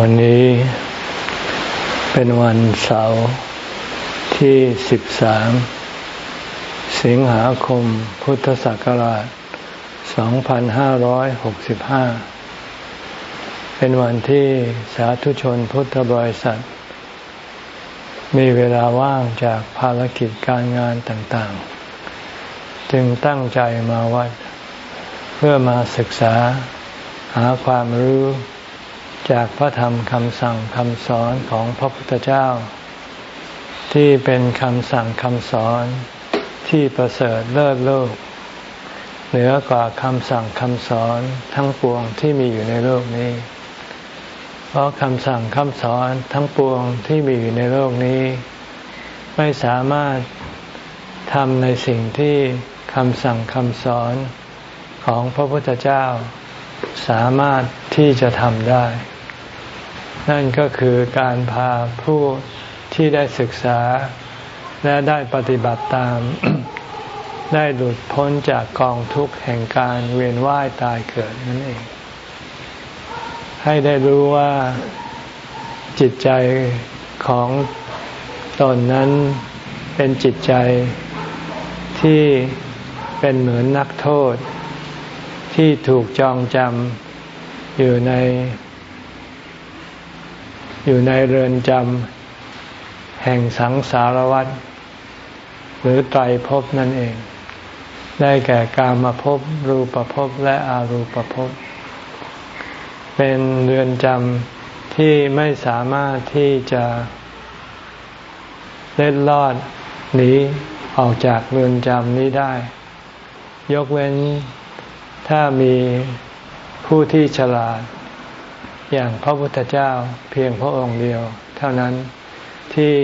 วันนี้เป็นวันเสาร์ที่ 13 สิงหาคมพุทธศักราช 2565 เป็นวันที่สาธุชนพุทธบริษัท มีเวลาว่างจากภารกิจการงานต่างๆ จึงตั้งใจมาวัด เพื่อมาศึกษาหาความรู้ จากพระธรรมคำสั่งคำสอนของพระพุทธเจ้า ที่เป็นคำสั่งคำสอนที่ประเสริฐเลิศโลก เหนือกว่าคำสั่งคำสอนทั้งปวงที่มีอยู่ในโลกนี้ เพราะคำสั่งคำสอนทั้งปวงที่มีอยู่ในโลกนี้ ไม่สามารถทำในสิ่งที่คำสั่งคำสอนของพระพุทธเจ้าสามารถที่จะทำได้ นั่นก็คือการพาผู้ที่ได้ศึกษาและได้ปฏิบัติตาม ได้หลุดพ้นจากกองทุกข์แห่งการเวียนว่ายตายเกิดนั่นเอง ให้ได้รู้ว่าจิตใจของตนนั้นเป็นจิตใจที่เป็นเหมือนนักโทษ ที่ถูกจองจำอยู่ใน อยู่ในเรือนจำแห่งสังสารวัฏหรือไตรภพนั่นเอง ได้แก่กามาภพรูปภพและอารูปภพ เป็นเรือนจำที่ไม่สามารถที่จะเล็ดลอดหนีออกจากเรือนจำนี้ได้ ยกเว้นถ้ามีผู้ที่ฉลาด อย่างพระพุทธเจ้าเพียงพระองค์เดียว เท่านั้นที่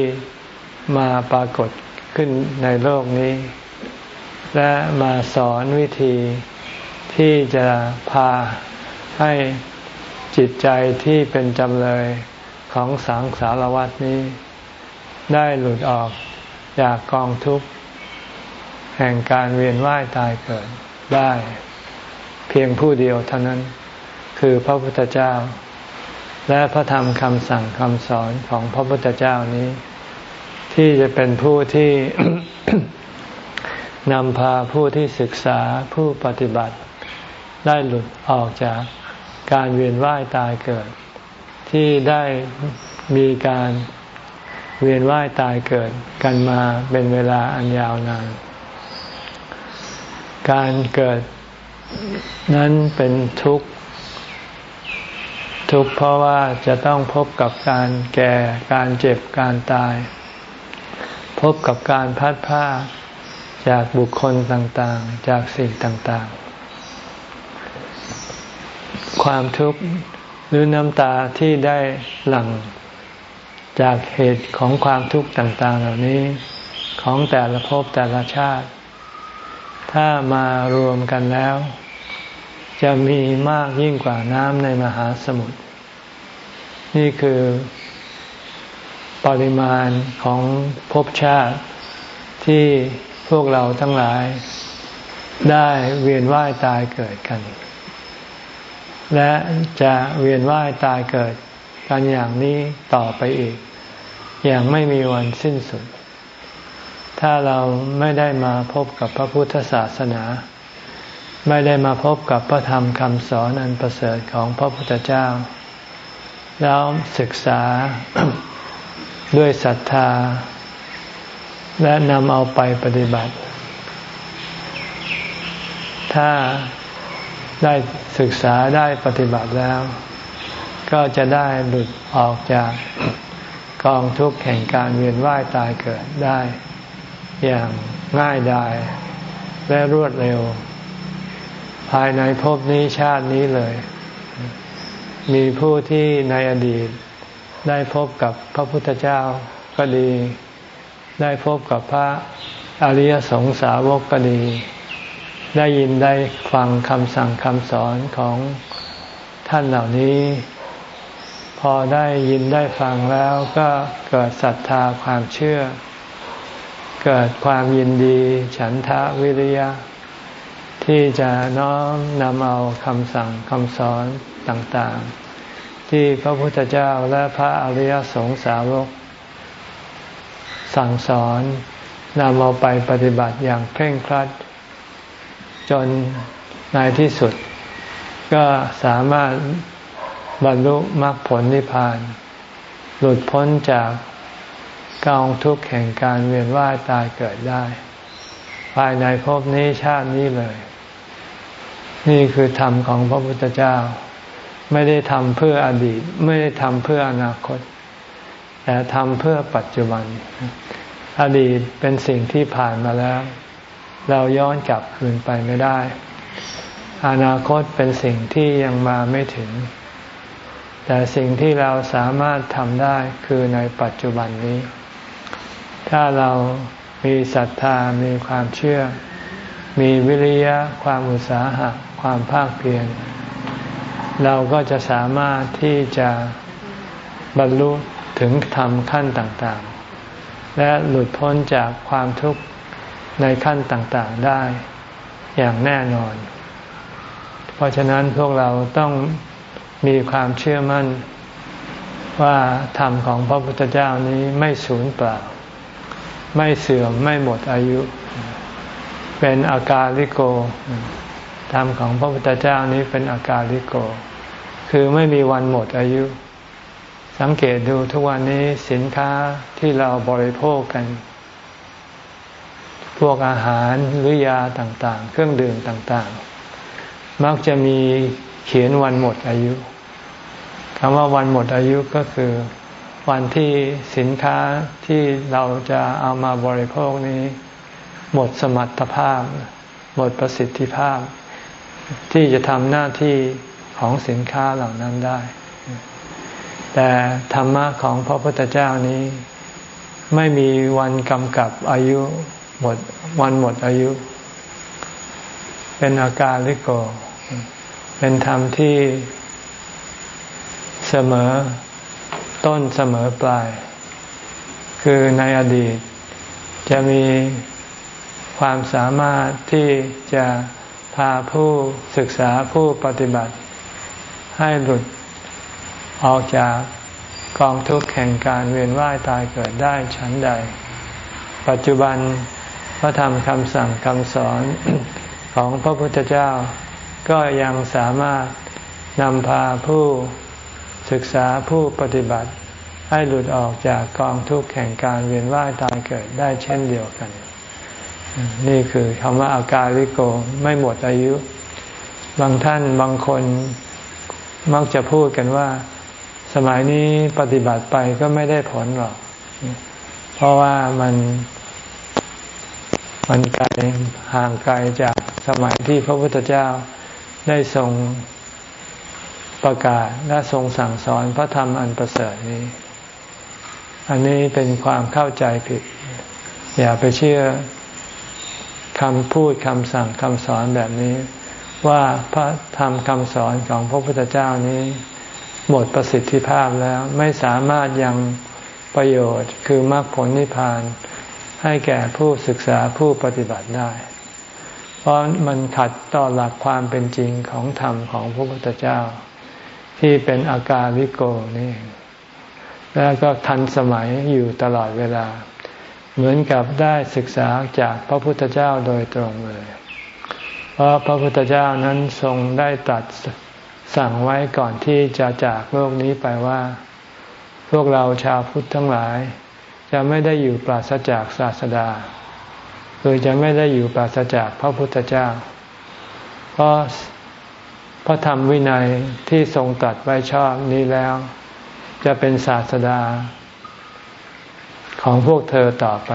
มาปรากฏขึ้นในโลกนี้ และมาสอนวิธีที่จะพาให้จิตใจที่เป็นจำเลยของสังสารวัฏนี้ ได้หลุดออกจากกองทุกข์ แห่งการเวียนว่ายตายเกิดได้ เพียงผู้เดียวเท่านั้นคือพระพุทธเจ้า และพระธรรมคำสั่งคำสอนของพระพุทธเจ้านี้ ที่จะเป็นผู้ที่นำพาผู้ที่ศึกษาผู้ปฏิบัติ ได้หลุดออกจากการเวียนว่ายตายเกิด ที่ได้มีการเวียนว่ายตายเกิดกันมาเป็นเวลาอันยาวนาน การเกิดนั้นเป็นทุกข์ ทุกข์เพราะว่าจะต้องพบกับการแก่ การเจ็บ การตาย พบกับการพัดผ้าจากบุคคลต่างๆ จากสิ่งต่างๆ ความทุกข์หรือน้ำตาที่ได้หลั่งจากเหตุของความทุกข์ต่าง ๆ เหล่านี้ของแต่ละภพแต่ละชาติ ถ้ามารวมกันแล้ว จะมีมากยิ่งกว่าน้ำในมหาสมุทรนี่คือปริมาณของภพชาติที่พวกเราทั้งหลาย ได้เวียนว่ายตายเกิดกัน และจะเวียนว่ายตายเกิดกันอย่างนี้ต่อไปอีก อย่างไม่มีวันสิ้นสุด ถ้าเราไม่ได้มาพบกับพระพุทธศาสนา ไม่ได้มาพบกับพระธรรมคำสอนอันประเสริฐของพระพุทธเจ้า แล้วศึกษาด้วยศรัทธา และนำเอาไปปฏิบัติ ถ้าได้ศึกษาได้ปฏิบัติแล้ว ก็จะได้หลุดออกจากกองทุกข์แห่งการเวียนว่ายตายเกิดได้ อย่างง่ายดายและรวดเร็ว ภายในภพนี้ชาตินี้เลย มีผู้ที่ในอดีตได้พบกับพระพุทธเจ้าก็ดี ได้พบกับพระอริยสงสาวกก็ดี ได้ยินได้ฟังคำสั่งคำสอนของท่านเหล่านี้ พอได้ยินได้ฟังแล้วก็เกิดศรัทธาความเชื่อ เกิดความยินดี ฉันทะวิริยะ ที่จะน้อมนำเอาคำสั่งคำสอนต่างๆ ที่พระพุทธเจ้าและพระอริยสงสาวก สั่งสอนนำเอาไปปฏิบัติอย่างเคร่งครัด จนในที่สุด ก็สามารถบรรลุมรรคผลนิพพาน หลุดพ้นจากกองทุกข์แห่งการเวียนว่ายตายเกิดได้ ภายในภพนี้ชาตินี้เลย นี่คือธรรมของพระพุทธเจ้า ไม่ได้ทำเพื่ออดีต ไม่ได้ทำเพื่ออนาคต แต่ทำเพื่อปัจจุบัน อดีตเป็นสิ่งที่ผ่านมาแล้ว เราย้อนกลับคืนไปไม่ได้ อนาคตเป็นสิ่งที่ยังมาไม่ถึง แต่สิ่งที่เราสามารถทำได้คือในปัจจุบันนี้ ถ้าเรามีศรัทธามีความเชื่อ มีวิริยะความอุตสาหะ ความภาคเพียรเราก็จะสามารถที่จะบรรลุถึงธรรมขั้นต่างๆ และหลุดพ้นจากความทุกข์ในขั้นต่างๆได้อย่างแน่นอน เพราะฉะนั้นพวกเราต้องมีความเชื่อมั่นว่าธรรมของพระพุทธเจ้านี้ไม่สูญเปล่า ไม่เสื่อมไม่หมดอายุ เป็นอากาลิโก ธรรมของพระพุทธเจ้านี้เป็นอาการลิโก คือไม่มีวันหมดอายุ สังเกตดูทุกวันนี้สินค้าที่เราบริโภคกัน พวกอาหารหรือยาต่างๆ เครื่องดื่มต่างๆ มักจะมีเขียนวันหมดอายุคำว่าวันหมดอายุก็คือวันที่สินค้าที่เราจะเอามาบริโภคนี้ หมดสมรรถภาพ หมดประสิทธิภาพ ที่จะทำหน้าที่ของสินค้าเหล่านั้นได้ แต่ธรรมะของพระพุทธเจ้านี้ ไม่มีวันกำกับอายุหมดวันหมดอายุ เป็นอาการลิโก เป็นธรรมที่เสมอต้นเสมอปลาย คือในอดีตจะมีความสามารถที่จะ พาผู้ศึกษาผู้ปฏิบัติ ให้หลุดออกจากกองทุกข์แห่งการเวียนว่ายตายเกิดได้ชั้นใด ปัจจุบันพระธรรมคำสั่งคำสอนของพระพุทธเจ้า ก็ยังสามารถนำพาผู้ศึกษาผู้ปฏิบัติ ให้หลุดออกจากกองทุกข์แห่งการเวียนว่ายตายเกิดได้เช่นเดียวกัน นี่คือคำว่าอาการลิโกไม่หมดอายุ บางท่านบางคนมักจะพูดกันว่า สมัยนี้ปฏิบัติไปก็ไม่ได้ผลหรอก เพราะว่ามันมันไกลห่างไกลจากสมัยที่พระพุทธเจ้าได้ทรงประกาศและทรงสั่งสอนพระธรรมอันประเสริฐนี้ อันนี้เป็นความเข้าใจผิด อย่าไปเชื่อ คำพูดคำสั่งคำสอนแบบนี้ ว่าพระธรรมคำสอนของพระพุทธเจ้านี้ หมดประสิทธิภาพแล้วไม่สามารถยังประโยชน์คือมรรคผลนิพพาน ให้แก่ผู้ศึกษาผู้ปฏิบัติได้ เพราะมันขัดต่อหลักความเป็นจริงของธรรมของพระพุทธเจ้า ที่เป็นอาการวิโกนี่แล้วก็ทันสมัยอยู่ตลอดเวลา เหมือนกับได้ศึกษาจากพระพุทธเจ้าโดยตรงเลย เพราะพระพุทธเจ้านั้นทรงได้ตัดสั่งไว้ก่อนที่จะจากโลกนี้ไปว่า พวกเราชาวพุทธทั้งหลาย จะไม่ได้อยู่ปราศจากศาสดา คือจะไม่ได้อยู่ปราศจากพระพุทธเจ้า เพราะพระธรรมวินัยที่ทรงตัดไว้ชอบนี้แล้ว จะเป็นศาสดา ของพวกเธอต่อไป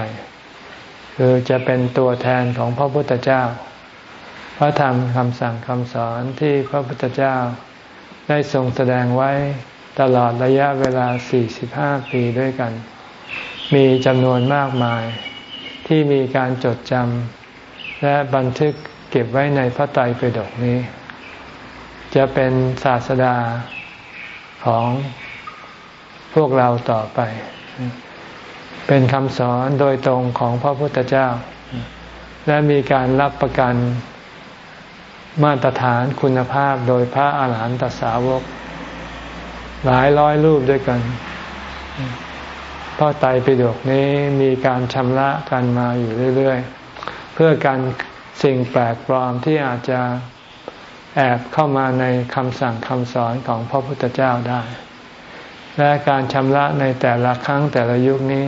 คือจะเป็นตัวแทนของพระพุทธเจ้า พระธรรมคำสั่งคำสอนที่พระพุทธเจ้า ได้ทรงแสดงไว้ตลอดระยะเวลา 45 ปีด้วยกัน มีจำนวนมากมาย ที่มีการจดจำและบันทึกเก็บไว้ในพระไตรปิฎกนี้ จะเป็นศาสดาของพวกเราต่อไป เป็นคำสอนโดยตรงของพระพุทธเจ้า และมีการรับประกันมาตรฐานคุณภาพโดยพระอาหารหันตสาวก หลายร้อยรูปด้วยกันพระไตรปิฎกนี้มีการชำระกันมาอยู่เรื่อย ๆ เพื่อการสิ่งแปลกปลอมที่อาจจะแอบเข้ามาในคำสั่งคำสอนของพระพุทธเจ้าได้ และการชำระในแต่ละครั้งแต่ละยุคนี้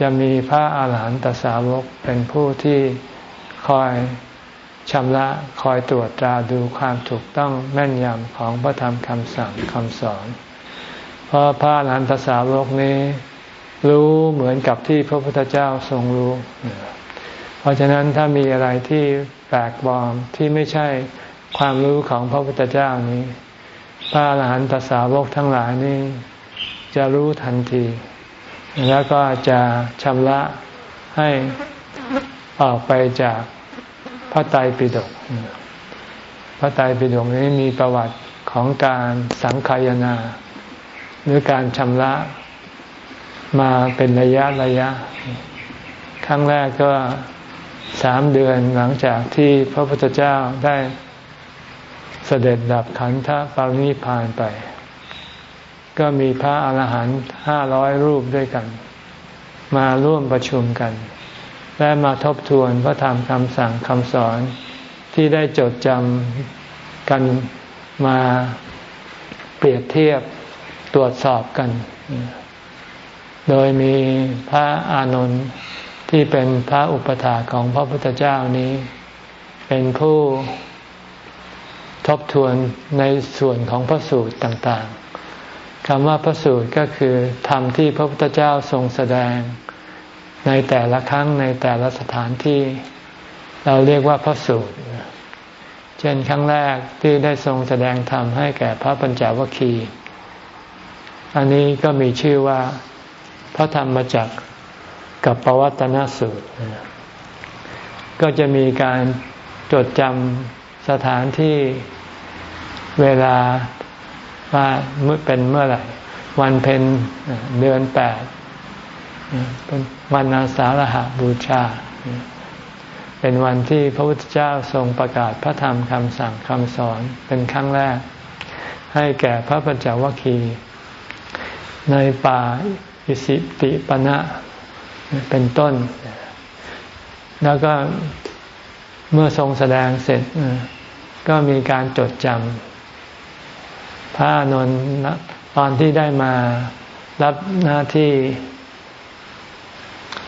จะมีพระอาหารหันตสาวกเป็นผู้ที่คอยชำระคอยตรวจตราดูความถูกต้องแม่นยำของพระธรรมคำสั่งคำสอน เพราะพระอรหันตสาวกนี้ รู้เหมือนกับที่พระพุทธเจ้าทรงรู้ เพราะฉะนั้นถ้ามีอะไรที่แปลกปลอมที่ไม่ใช่ความรู้ของพระพุทธเจ้านี้ พระอรหันตสาวกทั้งหลายนี้ จะรู้ทันที แล้วก็จะชำระให้ออกไปจากพระไตรปิฎกพระไตรปิฎกนี้มีประวัติของการสังขายนา หรือการชำระมาเป็นระยะระยะ ครั้งแรกก็สามเดือนหลังจากที่พระพุทธเจ้าได้เสด็จดับขันธปรินิพานไป ก็มีพระอาหารหันต์ห้าร้อยรูปด้วยกัน มาร่วมประชุมกัน และมาทบทวนพระธรรมคำสั่งคำสอนที่ได้จดจำกันมาเปรียบเทียบตรวจสอบกัน โดยมีพระอานนท์ที่เป็นพระอุปถาของพระพุทธเจ้านี้ เป็นผู้ทบทวนในส่วนของพระสูตรต่างๆ คำว่าพระสูตรก็คือธรรมที่พระพุทธเจ้าทรงแสดง ในแต่ละครั้งในแต่ละสถานที่ เราเรียกว่าพระสูตร เช่นครั้งแรกที่ได้ทรงแสดงธรรมให้แก่พระปัญจวัคคีย์อันนี้ก็มีชื่อว่าพระธรรมจักกับปวัตนสูตร ก็จะมีการจดจำสถานที่เวลา ว่าเมื่อเป็นเมื่อไหร่ วันเพ็ญเดือนแปดเป็นวันอาสาฬหาบูชา เป็นวันที่พระพุทธเจ้าทรงประกาศพระธรรมคำสั่งคำสอนเป็นครั้งแรก ให้แก่พระปัญจวัคคีย์ในป่าอิสิติปณะเป็นต้น แล้วก็เมื่อทรงแสดงเสร็จก็มีการจดจำ พระนนท์ตอนที่ได้มารับหน้าที่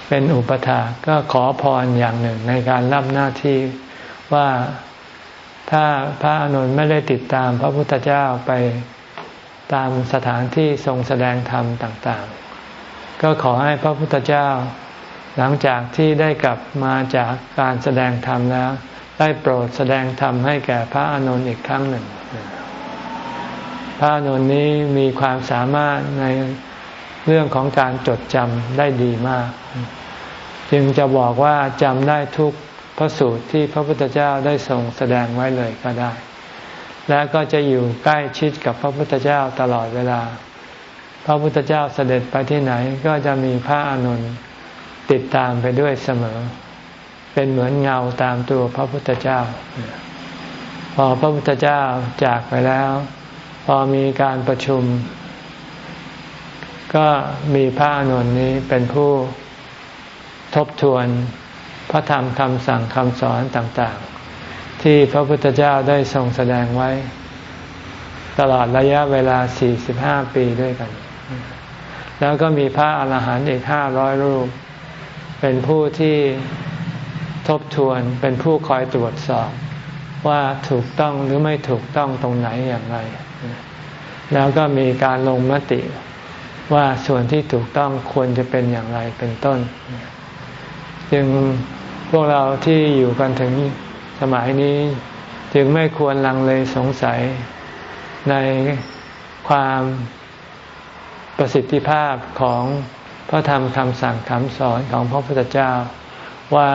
เป็นอุปถาก็ขอพรอย่างหนึ่งในการรับหน้าที่ว่าถ้าพระอนุนไม่ได้ติดตามพระพุทธเจ้าไปตามสถานที่ทรงแสดงธรรมต่าง ๆ ก็ขอให้พระพุทธเจ้า หลังจากที่ได้กลับมาจากการแสดงธรรมแล้ว ได้โปรดแสดงธรรมให้แก่พระอานนท์อีกครั้งหนึ่ง พระอานนท์นี้มีความสามารถในเรื่องของการจดจำได้ดีมาก จึงจะบอกว่าจำได้ทุกพระสูตรที่พระพุทธเจ้าได้ทรงแสดงไว้เลยก็ได้ และก็จะอยู่ใกล้ชิดกับพระพุทธเจ้าตลอดเวลา พระพุทธเจ้าเสด็จไปที่ไหนก็จะมีพระอนุนติดตามไปด้วยเสมอ เป็นเหมือนเงาตามตัวพระพุทธเจ้า พอพระพุทธเจ้าจากไปแล้ว พอมีการประชุม ก็มีพระอนุนนี้เป็นผู้ทบทวนพระธรรมคำสั่งคำสอนต่างๆ ที่พระพุทธเจ้าได้ทรงแสดงไว้ ตลอดระยะเวลา 45 ปีด้วยกัน แล้วก็มีพระอาหารหันต์อีกห้าร้อยรูป เป็นผู้ที่ทบทวนเป็นผู้คอยตรวจสอบว่าถูกต้องหรือไม่ถูกต้องตรงไหนอย่างไร แล้วก็มีการลงมติว่าส่วนที่ถูกต้องควรจะเป็นอย่างไรเป็นต้น จึงพวกเราที่อยู่กันถึงสมัยนี้ จึงไม่ควรลังเลสงสัยในความประสิทธิภาพของพระธรรมคำสั่งคำสอนของพระพุทธเจ้าว่า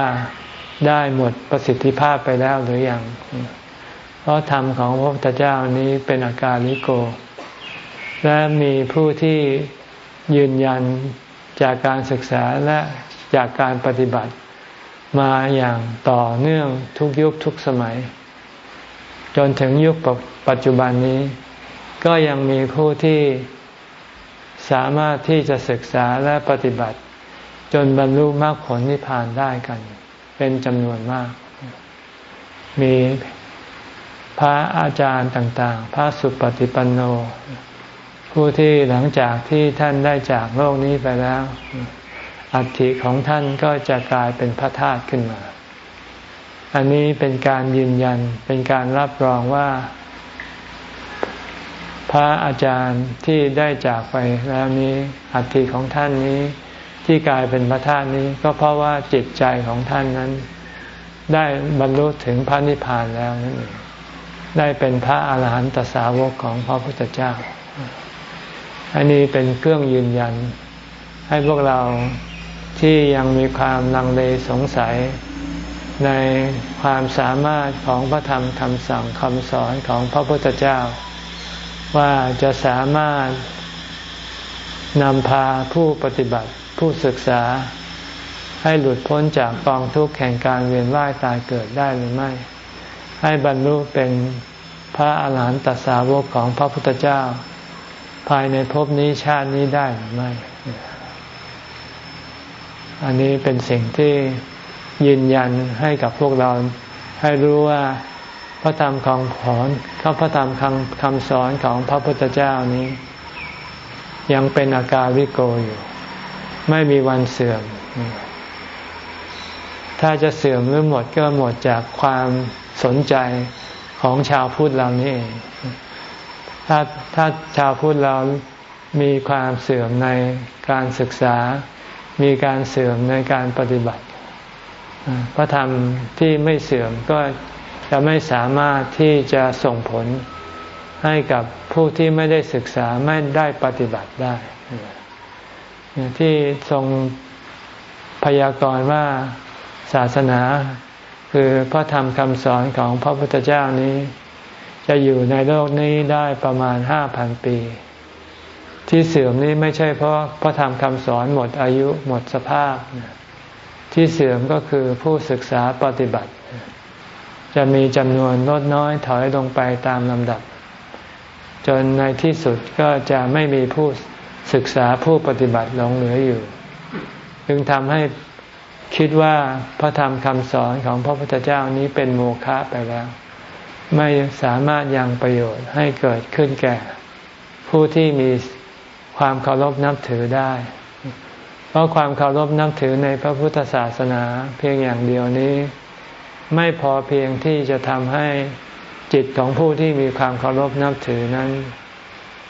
ได้หมดประสิทธิภาพไปแล้วหรืออยัง เพราะธรรมของพระพุทธเจ้านี้เป็นอาการลิโก และมีผู้ที่ยืนยันจากการศึกษาและจากการปฏิบัติมาอย่างต่อเนื่องทุกยุคทุกสมัย จนถึงยุคปัจจุบันนี้ ก็ยังมีผู้ที่สามารถที่จะศึกษาและปฏิบัติ จนบรรลุมรรคผลนิพพานได้กัน เป็นจำนวนมาก มีพระอาจารย์ต่าง ๆ พระสุปฏิปันโน ผู้ที่หลังจากที่ท่านได้จากโลกนี้ไปแล้ว อัฐิของท่านก็จะกลายเป็นพระธาตุขึ้นมา อันนี้เป็นการยืนยันเป็นการรับรองว่า พระอาจารย์ที่ได้จากไปแล้วนี้อัฐิของท่านนี้ที่กลายเป็นพระธาตุนี้ก็เพราะว่าจิตใจของท่านนั้น ได้บรรลุถึงพระนิพพานแล้วนั่นเองได้เป็นพระอาหารหันตสาวกของพระพุทธเจ้า อันนี้เป็นเครื่องยืนยัน ให้พวกเราที่ยังมีความลังเลสงสัย ในความสามารถของพระธรรมคำสั่งคำสอนของพระพุทธเจ้า ว่าจะสามารถนำพาผู้ปฏิบัติผู้ศึกษา ให้หลุดพ้นจากกองทุกข์แห่งการเวียนว่ายตายเกิดได้หรือไม่ ให้บรรลุเป็นพระอาหารหันตสาวกของพระพุทธเจ้า ภายในภพนี้ชาตินี้ได้หรือไม่ อันนี้เป็นสิ่งที่ยืนยันให้กับพวกเราให้รู้ว่าพระธรรมของขอนข้าพระธรรมคำคำสอนของพระพุทธเจ้านี้ ยังเป็นอาการวิโกอยู่ ไม่มีวันเสื่อม ถ้าจะเสื่อมหรือหมดก็หมดจากความสนใจของชาวพุทธเรานี่เอง ถ้าถ้าชาวพุทธเรามีความเสื่อมในการศึกษา มีการเสื่อมในการปฏิบัติ พระธรรมที่ไม่เสื่อมก็จะไม่สามารถที่จะส่งผลให้กับผู้ที่ไม่ได้ศึกษาไม่ได้ปฏิบัติได้ ที่ทรงพยากรณ์ว่าศาสนา คือพระธรรมคำสอนของพระพุทธเจ้านี้ จะอยู่ในโลกนี้ได้ประมาณห้าพันปี ที่เสื่อมนี้ไม่ใช่เพราะพระธรรมคำสอนหมดอายุหมดสภาพ ที่เสื่อมก็คือผู้ศึกษาปฏิบัติ จะมีจำนวนลดน้อยถอยลงไปตามลำดับ จนในที่สุดก็จะไม่มีผู้ศึกษาผู้ปฏิบัติหลงเหลืออยู่ จึงทำให้คิดว่าพระธรรมคำสอนของพระพุทธเจ้านี้เป็นโมฆะไปแล้ว ไม่สามารถยังประโยชน์ให้เกิดขึ้นแก่ ผู้ที่มีความเคารพนับถือได้ เพราะความเคารพนับถือในพระพุทธศาสนาเพียงอย่างเดียวนี้ ไม่พอเพียงที่จะทำให้จิตของผู้ที่มีความเคารพนับถือนั้น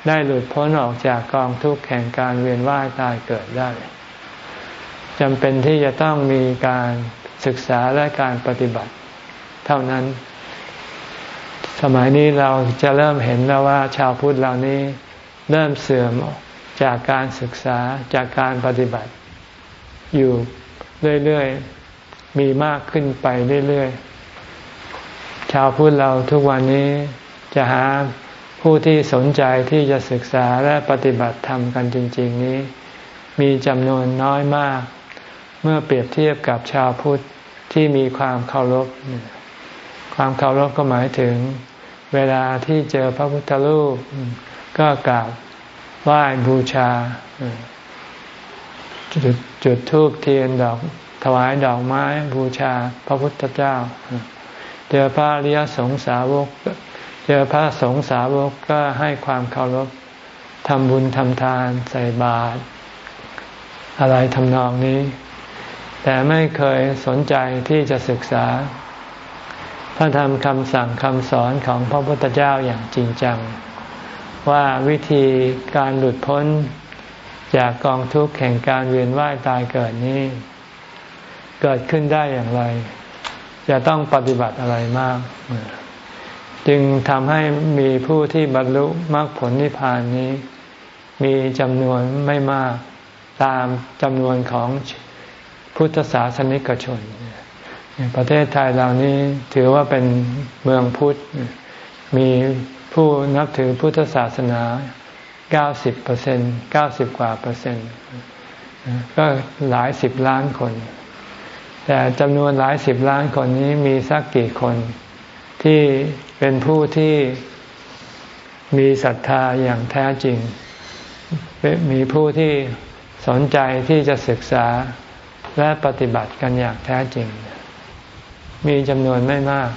ได้หลุดพ้นออกจากกองทุกข์แห่งการเวียนว่ายตายเกิดได้จำเป็นที่จะต้องมีการศึกษาและการปฏิบัติ เท่านั้น สมัยนี้เราจะเริ่มเห็นแล้วว่าชาวพุทธเหล่านี้เริ่มเสื่อมจากการศึกษาจากการปฏิบัติ อยู่เรื่อยๆ มีมากขึ้นไปเรื่อยๆ ชาวพุทธเราทุกวันนี้จะหาผู้ที่สนใจที่จะศึกษาและปฏิบัติธรรมกันจริง ๆ นี้ มีจำนวนน้อยมาก เมื่อเปรียบเทียบกับชาวพุทธที่มีความเคารพ ความเคารพก็หมายถึง เวลาที่เจอพระพุทธรูป ก็กราบไหว้บูชา จุดจุดธูปเทียนดอกถวายดอกไม้บูชาพระพุทธเจ้า เจอพระริยสงสาวก เจอพระสงสาวกก็ให้ความเคารพทำบุญทำทานใส่บาตรอะไรทำนองนี้ แต่ไม่เคยสนใจที่จะศึกษา พระธรรมคำสั่งคำสอนของพระพุทธเจ้าอย่างจริงจัง ว่าวิธีการหลุดพ้นจากกองทุกข์แห่งการเวียนว่ายตายเกิดนี้ เกิดขึ้นได้อย่างไร จะต้องปฏิบัติอะไรมาก จึงทำให้มีผู้ที่บรรลุมรรคผลนิพพานนี้ มีจำนวนไม่มากตามจำนวนของพุทธศาสนิกชน ประเทศไทยเหล่านี้ถือว่าเป็นเมืองพุทธ มีผู้นับถือพุทธศาสนา 90เปอร์เซ็นต์90 กว่าเปอร์เซ็นต์ ก็หลายสิบล้านคน แต่จำนวนหลายสิบล้านคนนี้มีสักกี่คน ที่เป็นผู้ที่มีศรัทธาอย่างแท้จริง มีผู้ที่สนใจที่จะศึกษาและปฏิบัติกันอย่างแท้จริง มีจำนวนไม่มาก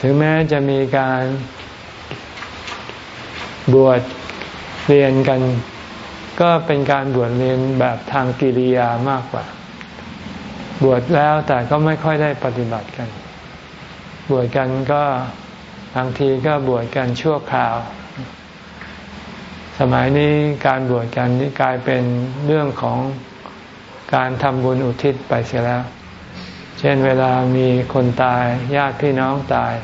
ถึงแม้จะมีการบวชเรียนกัน ก็เป็นการบวชเรียนแบบทางกิริยามากกว่า บวชแล้วแต่ก็ไม่ค่อยได้ปฏิบัติกัน บวชกันก็บางทีก็บวชกันชั่วคราว สมัยนี้การบวชกันนี่กลายเป็นเรื่องของการทำบุญอุทิศไปเสียแล้ว ช่นเวลามีคนตายญาติพี่น้องตาย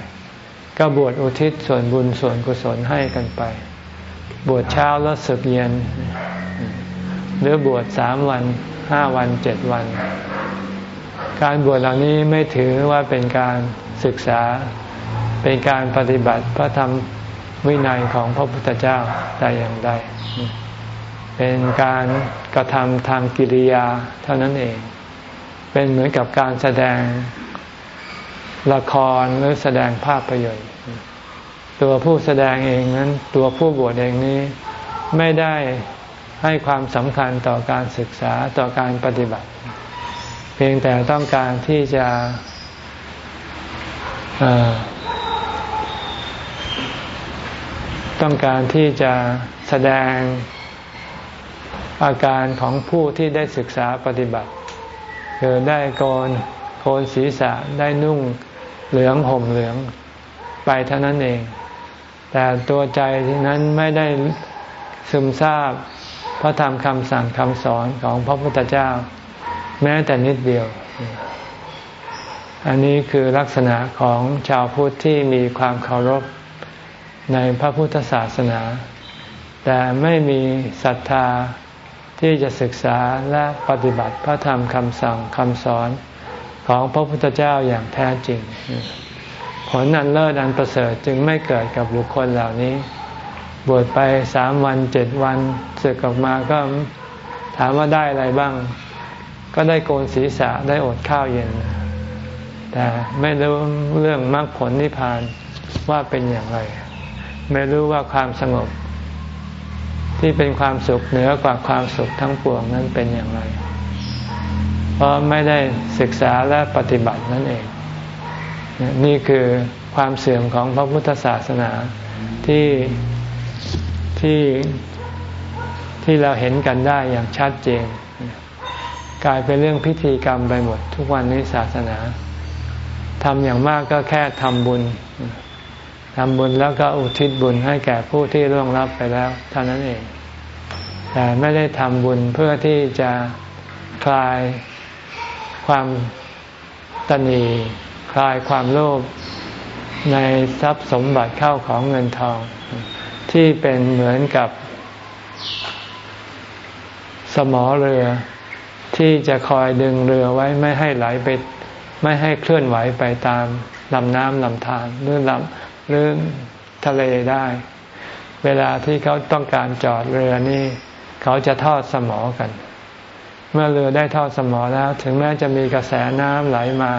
ก็บวชอุทิศส่วนบุญส่วนกุศลให้กันไป บวชเช้าแล้วสึกเย็น หรือบวชสามวันห้าวันเจ็ดวัน การบวชเหล่านี้ไม่ถือว่าเป็นการศึกษาเป็นการปฏิบัติพระธรรมวินัยของพระพุทธเจ้าแต่อย่างใดเป็นการกระทำทางกิริยาเท่านั้นเอง เป็นเหมือนกับการแสดงละครหรือแสดงภาพยนตร์ตัวผู้แสดงเองนั้น ตัวผู้บวชเองนี้ไม่ได้ให้ความสำคัญต่อการศึกษาต่อการปฏิบัติ เพียงแต่ต้องการที่จะต้องการที่จะแสดงอาการของผู้ที่ได้ศึกษาปฏิบัติ คือได้โกนโกนศีรษะได้นุ่งเหลืองห่มเหลืองไปเท่านั้นเอง แต่ตัวใจที่นั้นไม่ได้ซึมซาบพระธรรมคำสั่งคำสอนของพระพุทธเจ้า แม้แต่นิดเดียว อันนี้คือลักษณะของชาวพุทธที่มีความเคารพในพระพุทธศาสนา แต่ไม่มีศรัทธา ที่จะศึกษาและปฏิบัติพระธรรมคำสั่งคำสอนของพระพุทธเจ้าอย่างแท้จริง ผลอันเลิศอันประเสริฐจึงไม่เกิดกับบุคคลเหล่านี้ บวชไปสามวันเจ็ดวันสึกออกมาก็ถามว่าได้อะไรบ้าง ก็ได้โกนศีรษะได้อดข้าวเย็น แต่ไม่รู้เรื่องมรรคผลนิพพานว่าเป็นอย่างไร ไม่รู้ว่าความสงบ ที่เป็นความสุขเหนือกว่าความสุขทั้งปวงนั้นเป็นอย่างไร เพราะไม่ได้ศึกษาและปฏิบัตินั่นเอง นี่คือความเสื่อมของพระพุทธศาสนาที่ที่ที่เราเห็นกันได้อย่างชัดเจน กลายเป็นเรื่องพิธีกรรมไปหมด ทุกวันนี้ศาสนาทำอย่างมากก็แค่ทำบุญ ทำบุญแล้วก็อุทิศบุญให้แก่ผู้ที่ร่วงรับไปแล้วเท่านั้นเอง แต่ไม่ได้ทำบุญเพื่อที่จะคลายความตนีคลายความโลภในทรัพย์สมบัติเข้าของเงินทอง ที่เป็นเหมือนกับ สมอเรือ ที่จะคอยดึงเรือไว้ไม่ให้ไหลไป ไม่ให้เคลื่อนไหวไปตามลำน้ำลำธารหรือลำ หรือทะเลได้ เวลาที่เขาต้องการจอดเรือนี่ เขาจะทอดสมอกัน เมื่อเรือได้ทอดสมอแล้ว ถึงแม้จะมีกระแสน้ำไหลมา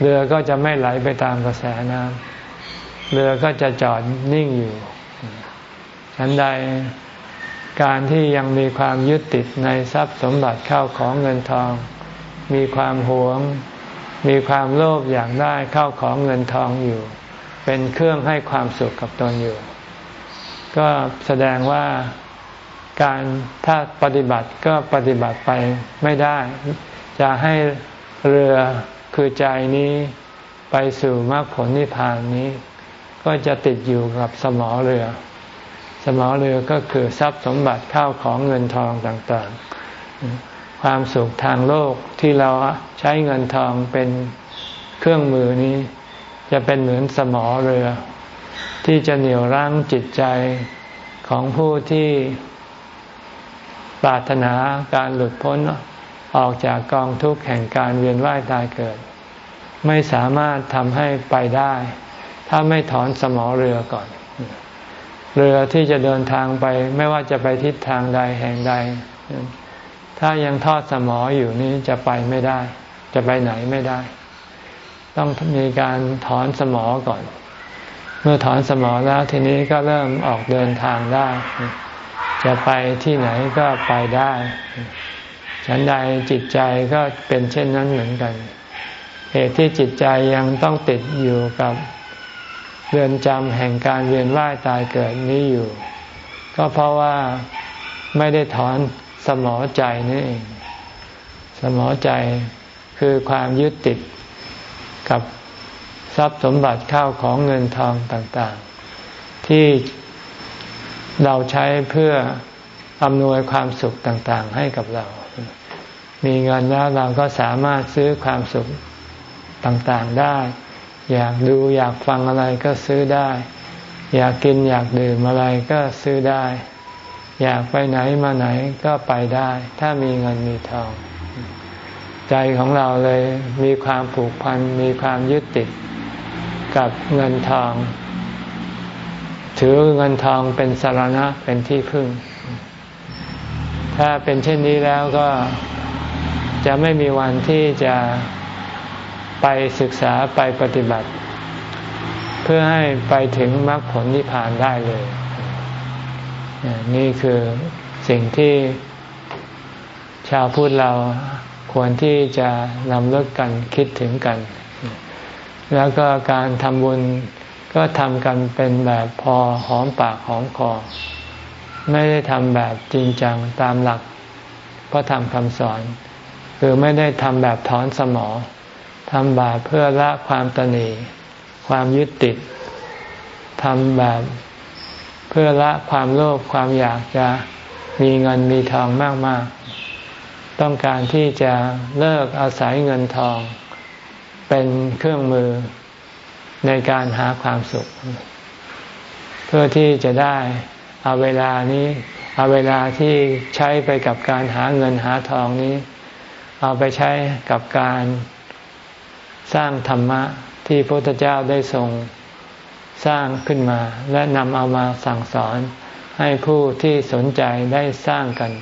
เรือก็จะไม่ไหลไปตามกระแสน้ำเรือก็จะจอดนิ่งอยู่ฉันใดการที่ยังมีความยึดติดในทรัพย์สมบัติเข้าของเงินทอง มีความหวง มีความโลภอยากได้เข้าของเงินทองอยู่ เป็นเครื่องให้ความสุขกับตนอยู่ ก็แสดงว่าการถ้าปฏิบัติก็ปฏิบัติไปไม่ได้ จะให้เรือคือใจนี้ไปสู่มรรคผลนิพพานนี้ ก็จะติดอยู่กับสมอเรือ สมอเรือก็คือทรัพย์สมบัติข้าวของเงินทองต่างๆ ความสุขทางโลกที่เราใช้เงินทองเป็นเครื่องมือนี้ จะเป็นเหมือนสมอเรือ ที่จะเหนี่ยวรั้งจิตใจของผู้ที่ปรารถนาการหลุดพ้นออกจากกองทุกข์แห่งการเวียนว่ายตายเกิด ไม่สามารถทำให้ไปได้ ถ้าไม่ถอนสมอเรือก่อน เรือที่จะเดินทางไปไม่ว่าจะไปทิศทางใดแห่งใด ถ้ายังทอดสมออยู่นี้จะไปไม่ได้ จะไปไหนไม่ได้ ต้องมีการถอนสมอก่อน เมื่อถอนสมอแล้วทีนี้ก็เริ่มออกเดินทางได้ จะไปที่ไหนก็ไปได้ฉันใดจิตใจก็เป็นเช่นนั้นเหมือนกัน เหตุที่จิตใจยังต้องติดอยู่กับเรือนจำแห่งการเวียนว่ายตายเกิดนี้อยู่ ก็เพราะว่าไม่ได้ถอนสมอใจนี่เอง สมอใจคือความยึดติด กับทรัพย์สมบัติข้าวของเงินทองต่างๆ ที่เราใช้เพื่ออำนวยความสุขต่างๆ ให้กับเรา มีเงินแล้วเราก็สามารถซื้อความสุขต่างๆได้ อยากดูอยากฟังอะไรก็ซื้อได้ อยากกินอยากดื่มอะไรก็ซื้อได้ อยากไปไหนมาไหนก็ไปได้ ถ้ามีเงินมีทอง ใจของเราเลยมีความผูกพัน มีความยึดติดกับเงินทอง ถือเงินทองเป็นสารณะเป็นที่พึ่ง ถ้าเป็นเช่นนี้แล้วก็จะไม่มีวันที่จะไปศึกษาไปปฏิบัติ เพื่อให้ไปถึงมรรคผลนิพพานได้เลย นี่คือสิ่งที่ชาวพุทธเรา ควรที่จะนำเลิกกันคิดถึงกัน แล้วก็การทำบุญก็ทำกันเป็นแบบพอหอมปากหอมคอไม่ได้ทำแบบจริงจังตามหลักพระธรรมคำสอน คือไม่ได้ทำแบบถอนสมอทำแบบเพื่อละความตนีความยึดติดทำแบบเพื่อละความโลภความอยากจะมีเงินมีทองมากๆ ต้องการที่จะเลิกอาศัยเงินทอง เป็นเครื่องมือในการหาความสุข เพื่อที่จะได้เอาเวลานี้เอาเวลาที่ใช้ไปกับการหาเงินหาทองนี้ เอาไปใช้กับการสร้างธรรมะที่พระพุทธเจ้าได้ทรงสร้างขึ้นมา และนำเอามาสั่งสอนให้ผู้ที่สนใจได้สร้างกัน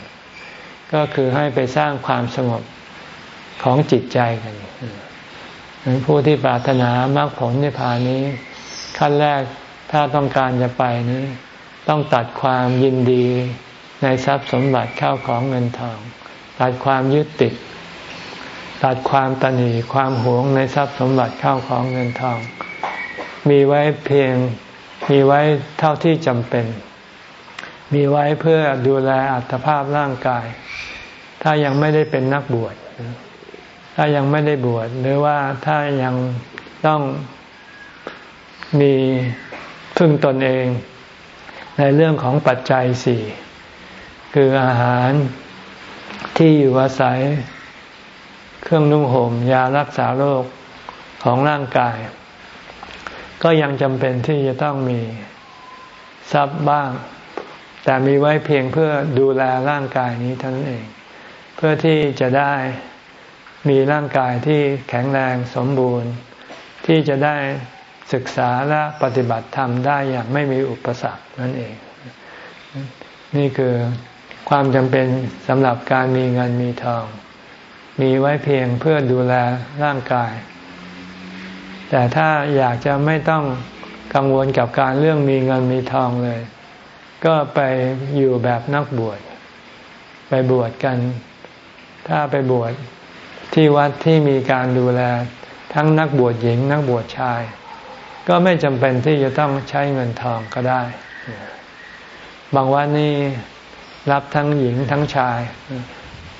ก็คือให้ไปสร้างความสงบของจิตใจกันผู้ที่ปรารถนามรรคผลนิพพานนี้ ขั้นแรกถ้าต้องการจะไปนี้ ต้องตัดความยินดีในทรัพย์สมบัติเข้าของเงินทอง ตัดความยึดติด ตัดความตนีความหวงในทรัพย์สมบัติเข้าของเงินทอง มีไว้เพียงมีไว้เท่าที่จำเป็น มีไว้เพื่อดูแลอัตภาพร่างกาย ถ้ายังไม่ได้เป็นนักบวช ถ้ายังไม่ได้บวชหรือว่าถ้ายังต้องมีพึ่งตนเอง ในเรื่องของปัจจัยสี่คืออาหารที่อยู่อาศัยเครื่องนุ่งห่มยารักษาโรคของร่างกาย ก็ยังจำเป็นที่จะต้องมีทรัพย์บ้าง แต่มีไว้เพียงเพื่อดูแลร่างกายนี้เท่านั้นเอง เพื่อที่จะได้มีร่างกายที่แข็งแรงสมบูรณ์ ที่จะได้ศึกษาและปฏิบัติธรรมได้อย่างไม่มีอุปสรรคนั่นเอง นี่คือความจำเป็นสำหรับการมีเงินมีทอง มีไว้เพียงเพื่อดูแลร่างกาย แต่ถ้าอยากจะไม่ต้องกังวลกับการเรื่องมีเงินมีทองเลย ก็ไปอยู่แบบนักบวชไปบวชกัน ถ้าไปบวชที่วัดที่มีการดูแล ทั้งนักบวชหญิง นักบวชชาย ก็ไม่จำเป็นที่จะต้องใช้เงินทองก็ได้ บางวัดนี่รับทั้งหญิงทั้งชาย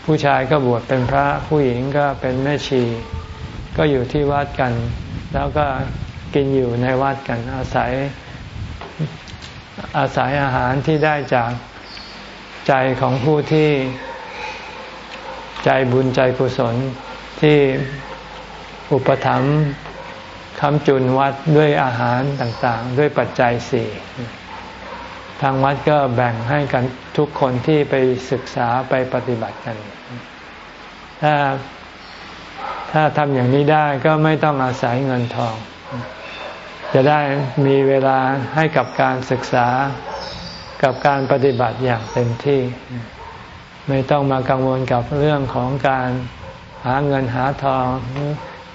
ผู้ชายก็บวชเป็นพระผู้หญิงก็เป็นแม่ชี ก็อยู่ที่วัดกัน แล้วก็กินอยู่ในวัดกันอาศัย อาศัยอาหารที่ได้จากใจของผู้ที่ใจบุญใจกุศลที่อุปถัมภ์คำจุนวัดด้วยอาหารต่างๆ ด้วยปัจจัยสี่ทางวัดก็แบ่งให้กันทุกคนที่ไปศึกษาไปปฏิบัติกัน ถ้าถ้าทำอย่างนี้ได้ก็ไม่ต้องอาศัยเงินทอง จะได้มีเวลาให้กับการศึกษากับการปฏิบัติอย่างเต็มที่ ไม่ต้องมากังวลกับเรื่องของการหาเงินหาทอง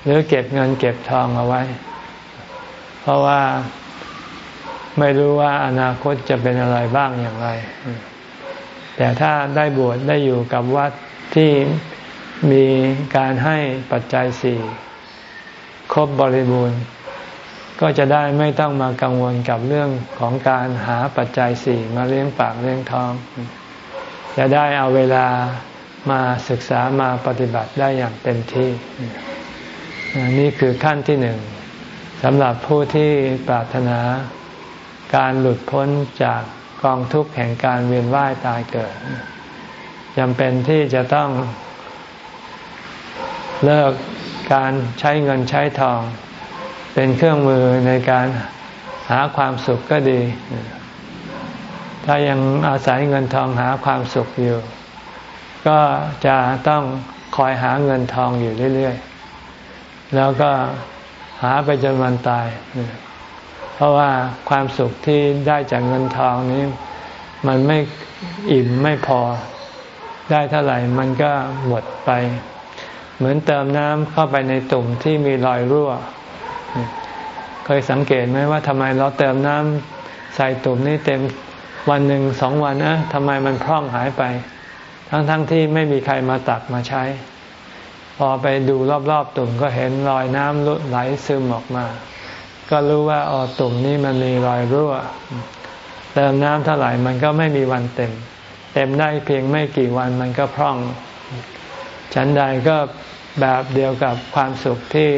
หรือเก็บเงินเก็บทองเอาไว้ เพราะว่าไม่รู้ว่าอนาคตจะเป็นอะไรบ้างอย่างไร แต่ถ้าได้บวชได้อยู่กับวัดที่มีการให้ปัจจัยสี่ครบบริบูรณ์ ก็จะได้ไม่ต้องมากังวลกับเรื่องของการหาปัจจัยสี่มาเลี้ยงปากเลี้ยงท้อง จะได้เอาเวลามาศึกษามาปฏิบัติได้อย่างเต็มที่ นี่คือขั้นที่หนึ่งสำหรับผู้ที่ปรารถนาการหลุดพ้นจากกองทุกข์แห่งการเวียนว่ายตายเกิดจำเป็นที่จะต้องเลิกการใช้เงินใช้ทอง เป็นเครื่องมือในการหาความสุขก็ดี ถ้ายังอาศัยเงินทองหาความสุขอยู่ ก็จะต้องคอยหาเงินทองอยู่เรื่อยๆ แล้วก็หาไปจนวันตาย เพราะว่าความสุขที่ได้จากเงินทองนี้ มันไม่อิ่มไม่พอ ได้เท่าไหร่มันก็หมดไป เหมือนเติมน้ำเข้าไปในตุ่มที่มีรอยรั่ว เคยสังเกตไหมว่าทำไมเราเติมน้ำใส่ตุ่มนี้เต็มวันหนึ่งสองวันนะทำไมมันพร่องหายไป ทั้งๆทที่ไม่มีใครมาตักมาใช้ พอไปดูรอบๆตุ่มก็เห็นรอยน้ำไหลซึมออกมา ก็รู้ว่าอ๋อตุ่มนี้มันมีรอยรั่ว เติมน้ำเท่าไหร่มันก็ไม่มีวันเต็ม เต็มได้เพียงไม่กี่วันมันก็พร่อง ฉันใดก็แบบเดียวกับความสุขที่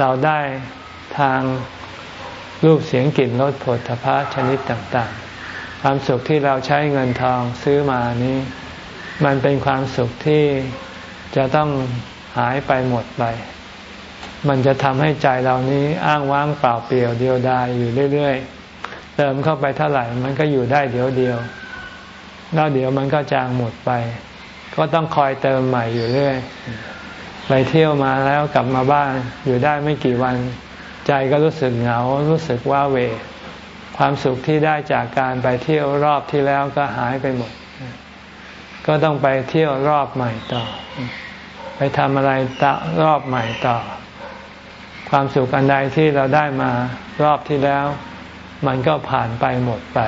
เราได้ ทางรูปเสียงกลิ่นรสผลทพะชนิดต่างๆ ความสุขที่เราใช้เงินทองซื้อมานี้ มันเป็นความสุขที่จะต้องหายไปหมดไป มันจะทำให้ใจเรานี้อ้างว้างเปล่าเปลี่ยวเดียวดายอยู่เรื่อยๆ เติมเข้าไปเท่าไหร่มันก็อยู่ได้เดียวเดียว แล้วเดี๋ยวมันก็จางหมดไป ก็ต้องคอยเติมใหม่อยู่เรื่อย ไปเที่ยวมาแล้วกลับมาบ้านอยู่ได้ไม่กี่วัน ใจก็รู้สึกเหงารู้สึกว่าเว ความสุขที่ได้จากการไปเที่ยวรอบที่แล้วก็หายไปหมด ก็ต้องไปเที่ยวรอบใหม่ต่อ ไปทำอะไรตะรอบใหม่ต่อ ความสุขอันใดที่เราได้มารอบที่แล้ว มันก็ผ่านไปหมดไป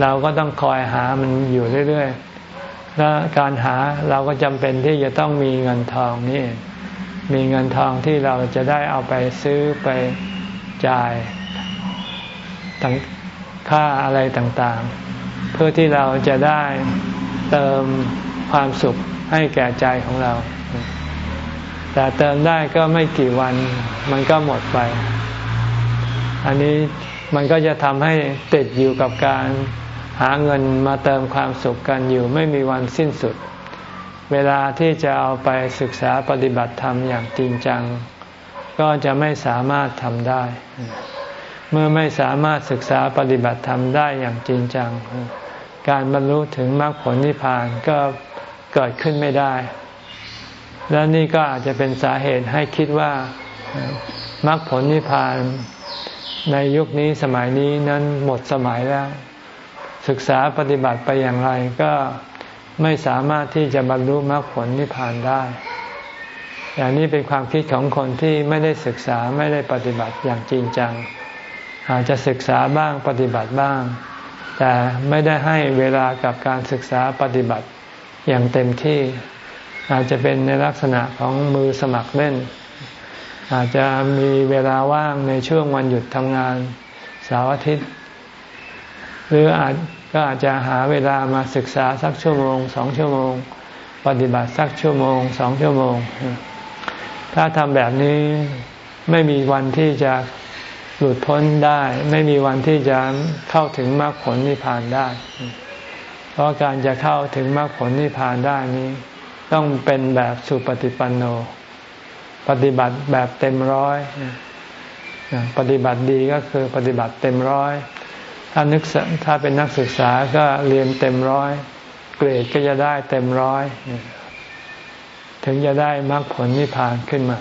เราก็ต้องคอยหามันอยู่เรื่อยๆและการหาเราก็จำเป็นที่จะต้องมีเงินทองนี่ มีเงินทองที่เราจะได้เอาไปซื้อไปจ่ายต่างค่าอะไรต่างๆ เพื่อที่เราจะได้เติมความสุขให้แก่ใจของเรา แต่เติมได้ก็ไม่กี่วัน มันก็หมดไป อันนี้มันก็จะทำให้ติดอยู่กับการหาเงินมาเติมความสุขกันอยู่ไม่มีวันสิ้นสุด เวลาที่จะเอาไปศึกษาปฏิบัติธรรมอย่างจริงจัง ก็จะไม่สามารถทำได้ เมื่อไม่สามารถศึกษาปฏิบัติธรรมได้อย่างจริงจัง การบรรลุถึงมรรคผลนิพพานก็เกิดขึ้นไม่ได้ และนี่ก็อาจจะเป็นสาเหตุให้คิดว่ามรรคผลนิพพานในยุคนี้สมัยนี้นั้นหมดสมัยแล้ว ศึกษาปฏิบัติไปอย่างไรก็ ไม่สามารถที่จะบรรลุมรรคผลนิพพานได้ อย่างนี้เป็นความคิดของคนที่ไม่ได้ศึกษาไม่ได้ปฏิบัติอย่างจริงจัง อาจจะศึกษาบ้างปฏิบัติบ้าง แต่ไม่ได้ให้เวลากับการศึกษาปฏิบัติอย่างเต็มที่ อาจจะเป็นในลักษณะของมือสมัครเล่น อาจจะมีเวลาว่างในช่วงวันหยุดทำงานเสาร์อาทิตย์ หรืออาจ ก็อาจจะหาเวลามาศึกษาสักชั่วโมงสองชั่วโมง ปฏิบัติสักชั่วโมงสองชั่วโมง ถ้าทำแบบนี้ไม่มีวันที่จะหลุดพ้นได้ ไม่มีวันที่จะเข้าถึงมรรคผลนิพพานได้ เพราะการจะเข้าถึงมรรคผลนิพพานได้นี้ ต้องเป็นแบบสุปฏิปันโน ปฏิบัติแบบเต็มร้อย ปฏิบัติดีก็คือปฏิบัติเต็มร้อย ถ้านึกถ้าเป็นนักศึกษาก็เรียนเต็มร้อย เกรดก็จะได้เต็มร้อย ถึงจะได้มรรคผลนิพพานขึ้นมา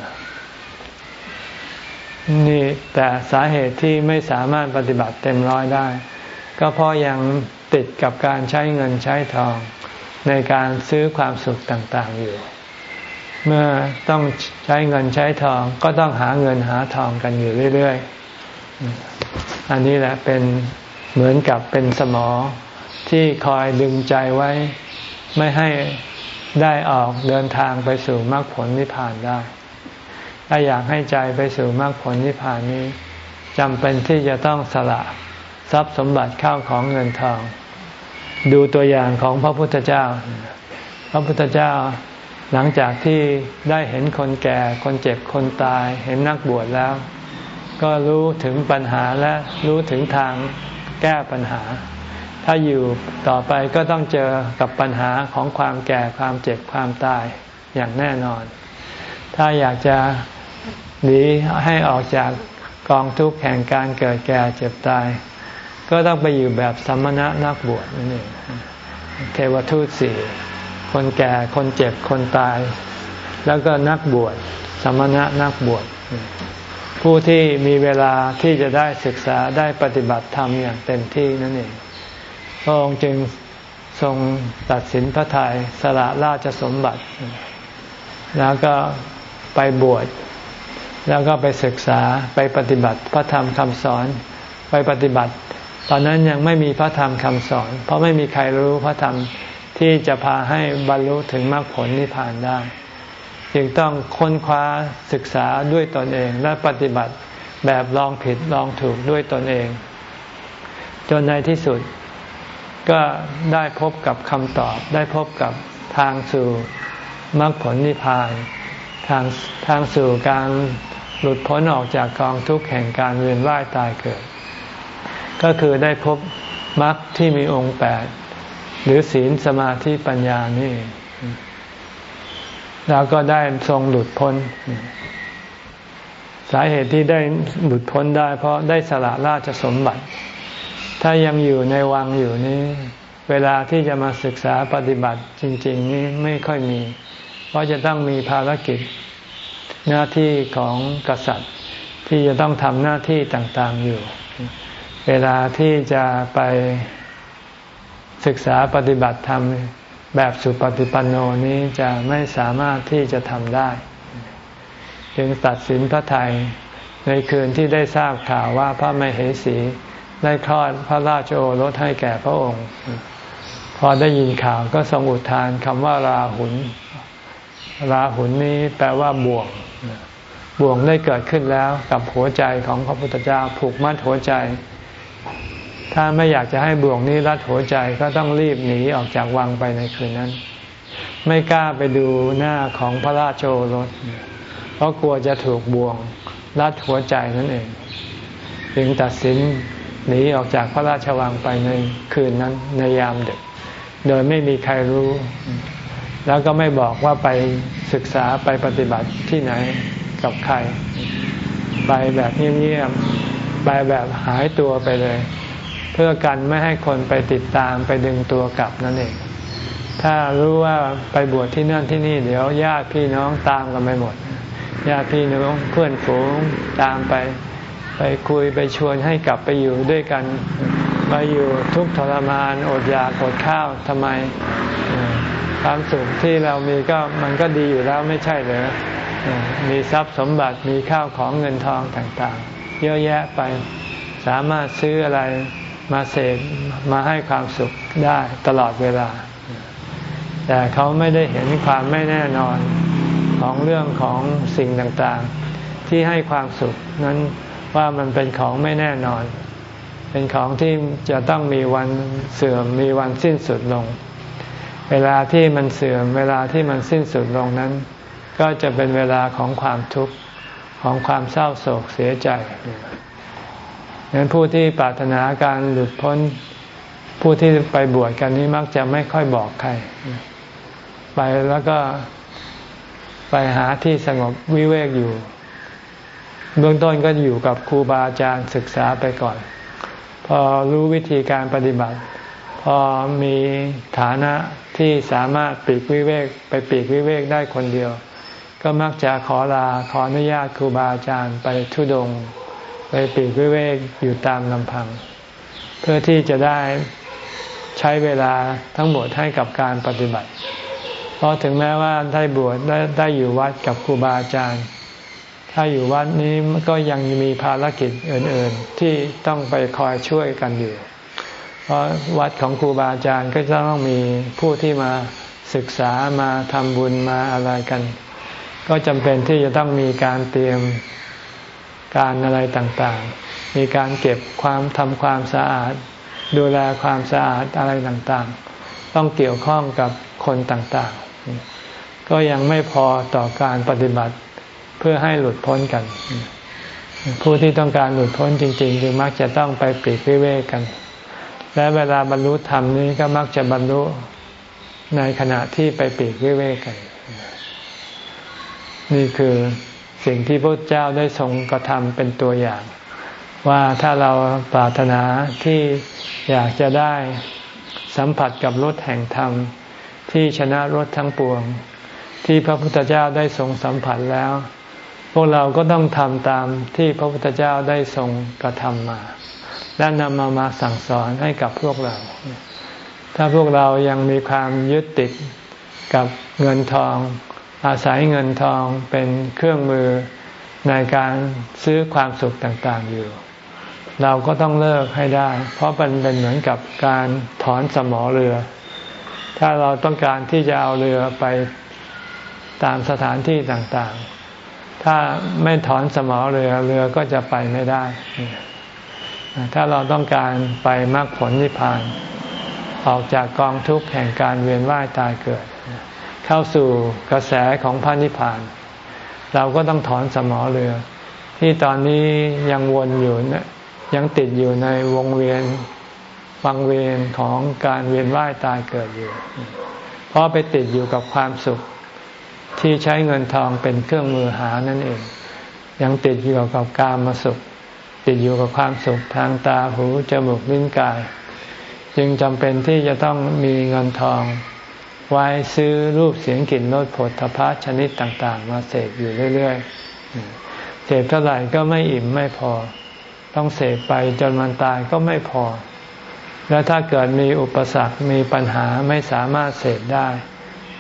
นี่แต่สาเหตุที่ไม่สามารถปฏิบัติเต็มร้อยได้ ก็เพราะยังติดกับการใช้เงินใช้ทอง ในการซื้อความสุขต่าง ๆ อยู่ เมื่อต้องใช้เงินใช้ทอง ก็ต้องหาเงินหาทองกันอยู่เรื่อย ๆ อันนี้แหละเป็น เหมือนกับเป็นสมอที่คอยดึงใจไว้ ไม่ให้ได้ออกเดินทางไปสู่มรรคผลนิพพานได้ ถ้าอยากให้ใจไปสู่มรรคผลนิพพานนี้จำเป็นที่จะต้องสละทรัพย์สมบัติข้าวของเงินทอง ดูตัวอย่างของพระพุทธเจ้า พระพุทธเจ้าหลังจากที่ได้เห็นคนแก่คนเจ็บคนตาย เห็นนักบวชแล้ว ก็รู้ถึงปัญหาและรู้ถึงทาง แก้ปัญหา ถ้าอยู่ต่อไปก็ต้องเจอกับปัญหาของความแก่ความเจ็บความตายอย่างแน่นอน ถ้าอยากจะหนีให้ออกจากกองทุกข์แห่งการเกิดแก่เจ็บตาย ก็ต้องไปอยู่แบบสมณะนักบวชนั่นเองเทวทูตสี่คนแก่คนเจ็บคนตาย แล้วก็นักบวชสมณะนักบวช ผู้ที่มีเวลาที่จะได้ศึกษาได้ปฏิบัติธรรมอย่างเต็มที่นั่นเองพระองค์จึงทรงตัดสินพระทยัยสละราชสมบัติ แล้วก็ไปบวชแล้วก็ไปศึกษาไปปฏิบัติพระธรรมคำสอน ไปปฏิบัติ ตอนนั้นยังไม่มีพระธรรมคำสอน เพราะไม่มีใครรู้พระธรรมที่จะพาให้บรรลุถึงมรรคผลนิพพานได้ จึงต้องค้นคว้าศึกษาด้วยตนเองและปฏิบัติแบบลองผิดลองถูกด้วยตนเอง จนในที่สุดก็ได้พบกับคำตอบ ได้พบกับทางสู่มรรคผลนิพพาน ทางทางสู่การหลุดพ้นออกจากกองทุกข์แห่งการเวียนว่ายตายเกิด ก็คือได้พบมรรคที่มีองค์แปดหรือศีลสมาธิปัญญานี่ แล้วก็ได้ทรงหลุดพ้น สาเหตุที่ได้หลุดพ้นได้ เพราะได้สละราชสมบัติ ถ้ายังอยู่ในวังอยู่นี้ เวลาที่จะมาศึกษาปฏิบัติจริง ๆ นี้ไม่ค่อยมี เพราะจะต้องมีภารกิจหน้าที่ของกษัตริย์ ที่จะต้องทำหน้าที่ต่างๆอยู่ เวลาที่จะไปศึกษาปฏิบัติธรรม แบบสุปฏิปันโนนี้จะไม่สามารถที่จะทำได้ จึงตัดสินพระไทยในคืนที่ได้ทราบข่าวว่าพระมเหสีได้คลอดพระราชโอรสให้แก่พระองค์ พอได้ยินข่าวก็ทรงอุทานคำว่าราหุนราหุนนี้แปลว่าบ่วง บ่วงได้เกิดขึ้นแล้วกับหัวใจของพระพุทธเจ้าผูกมัดหัวใจ ถ้าไม่อยากจะให้บ่วงนี้รัดหัวใจก็ต้องรีบหนีออกจากวังไปในคืนนั้น ไม่กล้าไปดูหน้าของพระราชโอรส เพราะกลัวจะถูกบ่วงรัดหัวใจนั่นเอง จึงตัดสินหนีออกจากพระราชวังไปในคืนนั้นในยามดึก โดยไม่มีใครรู้ แล้วก็ไม่บอกว่าไปศึกษาไปปฏิบัติที่ไหนกับใคร ไปแบบเงียบๆไปแบบหายตัวไปเลย เพื่อกันไม่ให้คนไปติดตามไปดึงตัวกลับนั่นเอง ถ้ารู้ว่าไปบวชที่นั่นที่นี่เดี๋ยวญาติพี่น้องตามกันไปหมดญาติพี่น้องเพื่อนฝูงตามไป ไปคุยไปชวนให้กลับไปอยู่ด้วยกันไปอยู่ทุกทรมานอดอยากอดข้าวทำไมความสุขที่เรามีก็มันก็ดีอยู่แล้วไม่ใช่เหรอมีทรัพย์สมบัติมีข้าวของเงินทองต่างๆ เยอะแยะไปสามารถซื้ออะไร มาเสพมาให้ความสุขได้ตลอดเวลา แต่เขาไม่ได้เห็นความไม่แน่นอนของเรื่องของสิ่งต่างๆ ที่ให้ความสุขนั้นว่ามันเป็นของไม่แน่นอน เป็นของที่จะต้องมีวันเสื่อมมีวันสิ้นสุดลง เวลาที่มันเสื่อมเวลาที่มันสิ้นสุดลงนั้น ก็จะเป็นเวลาของความทุกข์ของความเศร้าโศกเสียใจ ดังนั้นผู้ที่ปรารถนาการหลุดพ้นผู้ที่ไปบวชกันนี้มักจะไม่ค่อยบอกใคร ไปแล้วก็ไปหาที่สงบวิเวกอยู่ เบื้องต้นก็อยู่กับครูบาอาจารย์ศึกษาไปก่อน พอรู้วิธีการปฏิบัติ พอมีฐานะที่สามารถปีกวิเวกไปปีกวิเวกได้คนเดียว ก็มักจะขอลาขออนุญาตครูบาอาจารย์ไปทุดง ไปปีกวิเวกอยู่ตามลำพัง เพื่อที่จะได้ใช้เวลาทั้งหมดให้กับการปฏิบัติ เพราะถึงแม้ว่าได้บวชได้ได้อยู่วัดกับครูบาอาจารย์ ถ้าอยู่วัดนี้ก็ยังมีภารกิจอื่นๆ ที่ต้องไปคอยช่วยกันอยู่ เพราะวัดของครูบาอาจารย์ก็จะต้องมีผู้ที่มาศึกษามาทำบุญมาอะไรกัน ก็จำเป็นที่จะต้องมีการเตรียม การอะไรต่างๆ มีการเก็บความทำความสะอาด ดูแลความสะอาดอะไรต่างๆ ต้องเกี่ยวข้องกับคนต่างๆ ก็ยังไม่พอต่อการปฏิบัติเพื่อให้หลุดพ้นกัน ผู้ที่ต้องการหลุดพ้นจริงๆคือมักจะต้องไปปลีกวิเวกกัน และเวลาบรรลุธรรมนี้ก็มักจะบรรลุในขณะที่ไปปีกวิเวกกัน นี่คือ สิ่งที่พระเจ้าได้ทรงกระทำเป็นตัวอย่าง ว่าถ้าเราปรารถนาที่อยากจะได้สัมผัสกับรถแห่งธรรม ที่ชนะรถทั้งปวง ที่พระพุทธเจ้าได้ทรงสัมผัสแล้ว พวกเราก็ต้องทำตามที่พระพุทธเจ้าได้ทรงกระทำมา และนำมามาสั่งสอนให้กับพวกเรา ถ้าพวกเรายังมีความยึดติดกับเงินทอง อาศัยเงินทองเป็นเครื่องมือในการซื้อความสุขต่างๆอยู่ เราก็ต้องเลิกให้ได้ เพราะมันเป็นเหมือนกับการถอนสมอเรือ ถ้าเราต้องการที่จะเอาเรือไปตามสถานที่ต่างๆ ถ้าไม่ถอนสมอเรือเรือก็จะไปไม่ได้ ถ้าเราต้องการไปมรรคผลนิพพาน ออกจากกองทุกข์แห่งการเวียนว่ายตายเกิด เข้าสู่กระแสของพระนิพพาน เราก็ต้องถอนสมอเรือ ที่ตอนนี้ยังวนอยู่ยังติดอยู่ในวงเวียนวังเวียนของการเวียนว่ายตายเกิดอยู่ เพราะไปติดอยู่กับความสุขที่ใช้เงินทองเป็นเครื่องมือหานั่นเอง ยังติดอยู่กับกามมาสุข ติดอยู่กับความสุขทางตาหูจมูกลิ้นกาย จึงจำเป็นที่จะต้องมีเงินทอง ไว้ซื้อรูปเสียงกลิ่นรสผลทพะชนิดต่างๆ มาเสพอยู่เรื่อยๆ เสพเท่าไหร่ก็ไม่อิ่มไม่พอ ต้องเสพไปจนมันตายก็ไม่พอ แล้วถ้าเกิดมีอุปสรรคมีปัญหาไม่สามารถเสพได้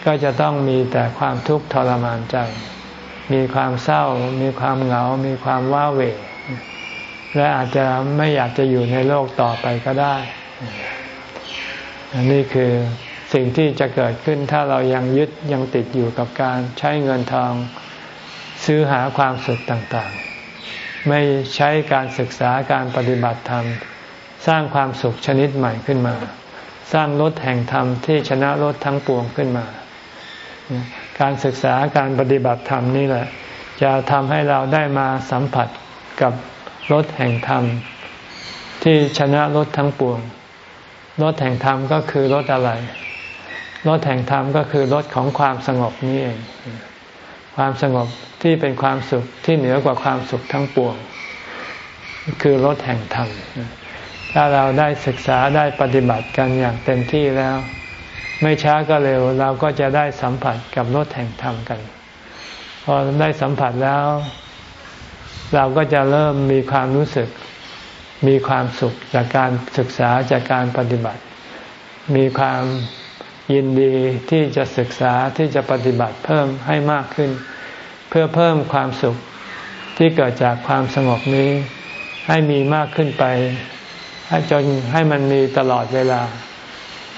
ก็จะต้องมีแต่ความทุกข์ทรมานใจ มีความเศร้า มีความเหงา มีความว้าเหวและอาจจะไม่อยากจะอยู่ในโลกต่อไปก็ได้อันนี้คือ สิ่งที่จะเกิดขึ้นถ้าเรายังยึดยังติดอยู่กับการใช้เงินทองซื้อหาความสุขต่างๆ ไม่ใช้การศึกษาการปฏิบัติธรรม สร้างความสุขชนิดใหม่ขึ้นมา สร้างรถแห่งธรรมที่ชนะรถทั้งปวงขึ้นมา การศึกษาการปฏิบัติธรรมนี่แหละ จะทำให้เราได้มาสัมผัสกับรถแห่งธรรม ที่ชนะรถทั้งปวงรถแห่งธรรมก็คือรถอะไร รถแห่งธรรมก็คือรถของความสงบนี่เอง ความสงบที่เป็นความสุขที่เหนือกว่าความสุขทั้งปวง คือรถแห่งธรรม ถ้าเราได้ศึกษาได้ปฏิบัติกันอย่างเต็มที่แล้ว ไม่ช้าก็เร็วเราก็จะได้สัมผัสกับรถแห่งธรรมกัน พอได้สัมผัสแล้ว เราก็จะเริ่มมีความรู้สึกมีความสุขจากการศึกษาจากการปฏิบัติ มีความ ยินดีที่จะศึกษาที่จะปฏิบัติเพิ่มให้มากขึ้น เพื่อเพิ่มความสุขที่เกิดจากความสงบนี้ ให้มีมากขึ้นไปให้จนให้มันมีตลอดเวลา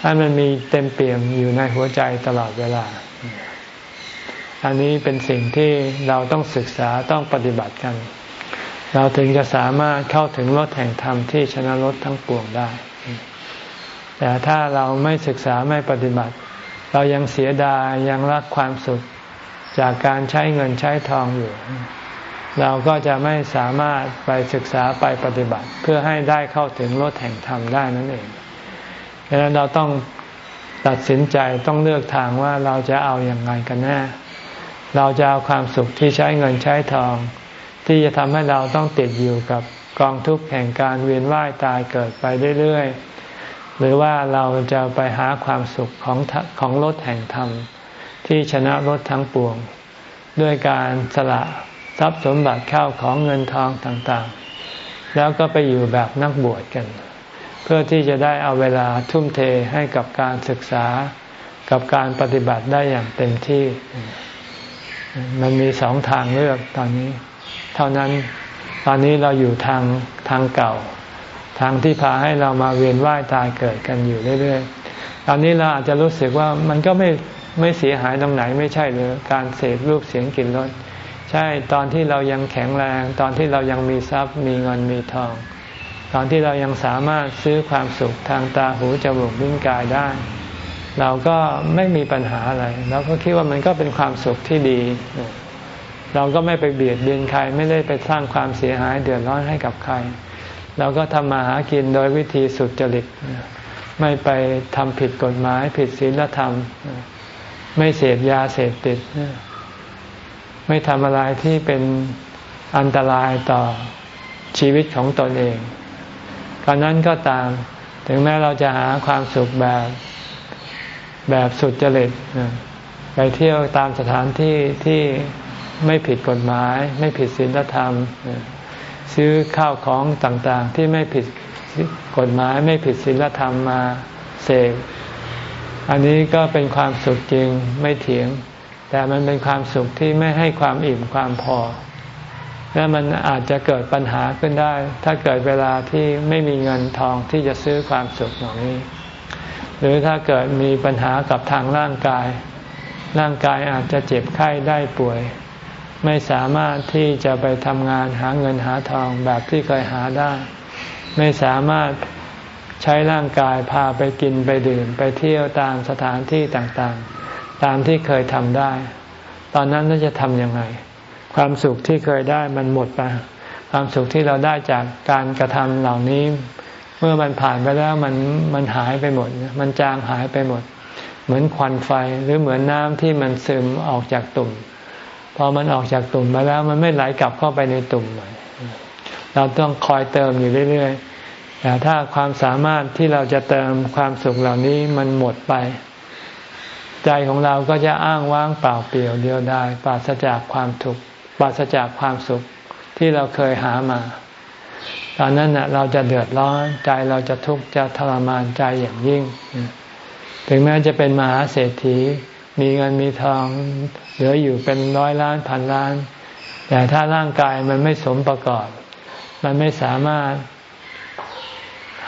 ให้มันมีเต็มเปี่ยมอยู่ในหัวใจตลอดเวลา อันนี้เป็นสิ่งที่เราต้องศึกษาต้องปฏิบัติกัน เราถึงจะสามารถเข้าถึงรถแห่งธรรมที่ชนะรถทั้งปวงได้ แต่ถ้าเราไม่ศึกษาไม่ปฏิบัติ เรายังเสียดายยังรักความสุขจากการใช้เงินใช้ทองอยู่ เราก็จะไม่สามารถไปศึกษาไปปฏิบัติ เพื่อให้ได้เข้าถึงรถแห่งธรรมได้นั่นเองดังนั้นเราต้องตัดสินใจต้องเลือกทางว่าเราจะเอาอย่างไรกันแน่เราจะเอาความสุขที่ใช้เงินใช้ทอง ที่จะทำให้เราต้องติดอยู่กับกองทุกข์แห่งการเวียนว่ายตายเกิดไปเรื่อยๆ หรือว่าเราจะไปหาความสุขของของรถแห่งธรรม ที่ชนะรถทั้งปวง ด้วยการสละทรัพย์สมบัติเข้าของเงินทองต่างๆ แล้วก็ไปอยู่แบบนักบวชกัน เพื่อที่จะได้เอาเวลาทุ่มเทให้กับการศึกษากับการปฏิบัติได้อย่างเต็มที่ มันมีสองทางเลือกตอนนี้ เท่านั้นตอนนี้เราอยู่ทางทางเก่า ทางที่พาให้เรามาเวียนว่ายตายเกิดกันอยู่เรื่อยๆ ตอนนี้เราอาจจะรู้สึกว่ามันก็ไม่ไม่เสียหายตรงไหนไม่ใช่หรือการเสพรูปเสียงกลิ่นรสใช่ตอนที่เรายังแข็งแรง ตอนที่เรายังมีทรัพย์มีเงินมีทอง ตอนที่เรายังสามารถซื้อความสุขทางตาหูจมูกลิ้นกายได้ เราก็ไม่มีปัญหาอะไรเราก็คิดว่ามันก็เป็นความสุขที่ดี เราก็ไม่ไปเบียดเบียนใครไม่ได้ไปสร้างความเสียหายเดือดร้อนให้กับใคร เราก็ทำมาหากินโดยวิธีสุดจริต ไม่ไปทำผิดกฎหมาย ผิดศีลธรรม ไม่เสพยาเสพติด ไม่ทำอะไรที่เป็นอันตรายต่อชีวิตของตนเองกรนั้นก็ตามถึงแม้เราจะหาความสุขแบบแบบสุดจริตไปเที่ยวตามสถานที่ที่ไม่ผิดกฎหมาย ไม่ผิดศีลธรรม ซื้อข้าวของต่างๆ ที่ไม่ผิดกฎหมายไม่ผิดศีลธรรมมาเสกอันนี้ก็เป็นความสุขจริงไม่เถียง แต่มันเป็นความสุขที่ไม่ให้ความอิ่มความพอ และมันอาจจะเกิดปัญหาขึ้นได้ ถ้าเกิดเวลาที่ไม่มีเงินทองที่จะซื้อความสุขเหล่านี้ หรือถ้าเกิดมีปัญหากับทางร่างกาย ร่างกายอาจจะเจ็บไข้ได้ป่วย ไม่สามารถที่จะไปทำงานหาเงินหาทองแบบที่เคยหาได้ ไม่สามารถใช้ร่างกายพาไปกินไปดื่ม ไปเที่ยวตามสถานที่ต่างๆ ตามที่เคยทำได้ ตอนนั้นเราจะทำยังไง ความสุขที่เคยได้มันหมดไปความสุขที่เราได้จากการกระทำเหล่านี้ เมื่อมันผ่านไปแล้วมันมันหายไปหมด มันจางหายไปหมด เหมือนควันไฟหรือเหมือนน้ำที่มันซึมออกจากตุ่ม พอมันออกจากตุ่มมาแล้วมันไม่ไหลกลับเข้าไปในตุ่มใหม่เราต้องคอยเติมอยู่เรื่อยๆแต่ถ้าความสามารถที่เราจะเติมความสุขเหล่านี้มันหมดไป ใจของเราก็จะอ้างว้างเปล่าเปลี่ยวเดียวดายปราศจากความทุกข์ปราศจากความสุขที่เราเคยหามาตอนนั้นน่ะเราจะเดือดร้อนใจเราจะทุกข์จะทรมานใจอย่างยิ่ง ถึงแม้จะเป็นมหาเศรษฐี มีเงินมีทองเหลืออยู่เป็นร้อยล้านพันล้าน แต่ถ้าร่างกายมันไม่สมประกอบ มันไม่สามารถ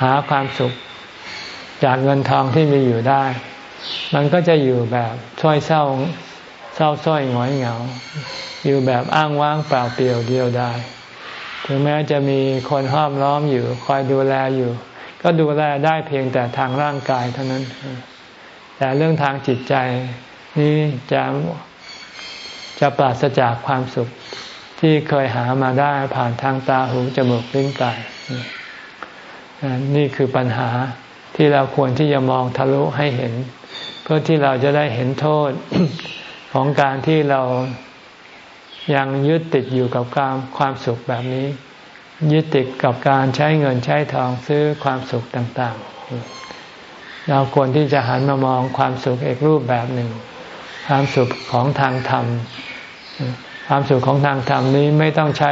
หาความสุขจากเงินทองที่มีอยู่ได้ มันก็จะอยู่แบบช่อยเศร้าเศร้าส้อยหงอยเหงา อยู่แบบอ้างว้างเปล่าเปลี่ยวเดียวดายถึงแม้จะมีคนห้อมล้อมอยู่ คอยดูแลอยู่ ก็ดูแลได้เพียงแต่ทางร่างกายเท่านั้น แต่เรื่องทางจิตใจ นี้จะจะปราศจากความสุขที่เคยหามาได้ผ่านทางตาหูจมูกลิ้นกายนี่คือปัญหาที่เราควรที่จะมองทะลุให้เห็น เพื่อที่เราจะได้เห็นโทษของการที่เรายังยึดติดอยู่กับความความสุขแบบนี้ ยึดติดกับการใช้เงินใช้ทองซื้อความสุขต่าง ๆ เราควรที่จะหันมามองความสุขอีกรูปแบบหนึ่ง ความสุขของทางธรรม ความสุขของทางธรรมนี้ไม่ต้องใช้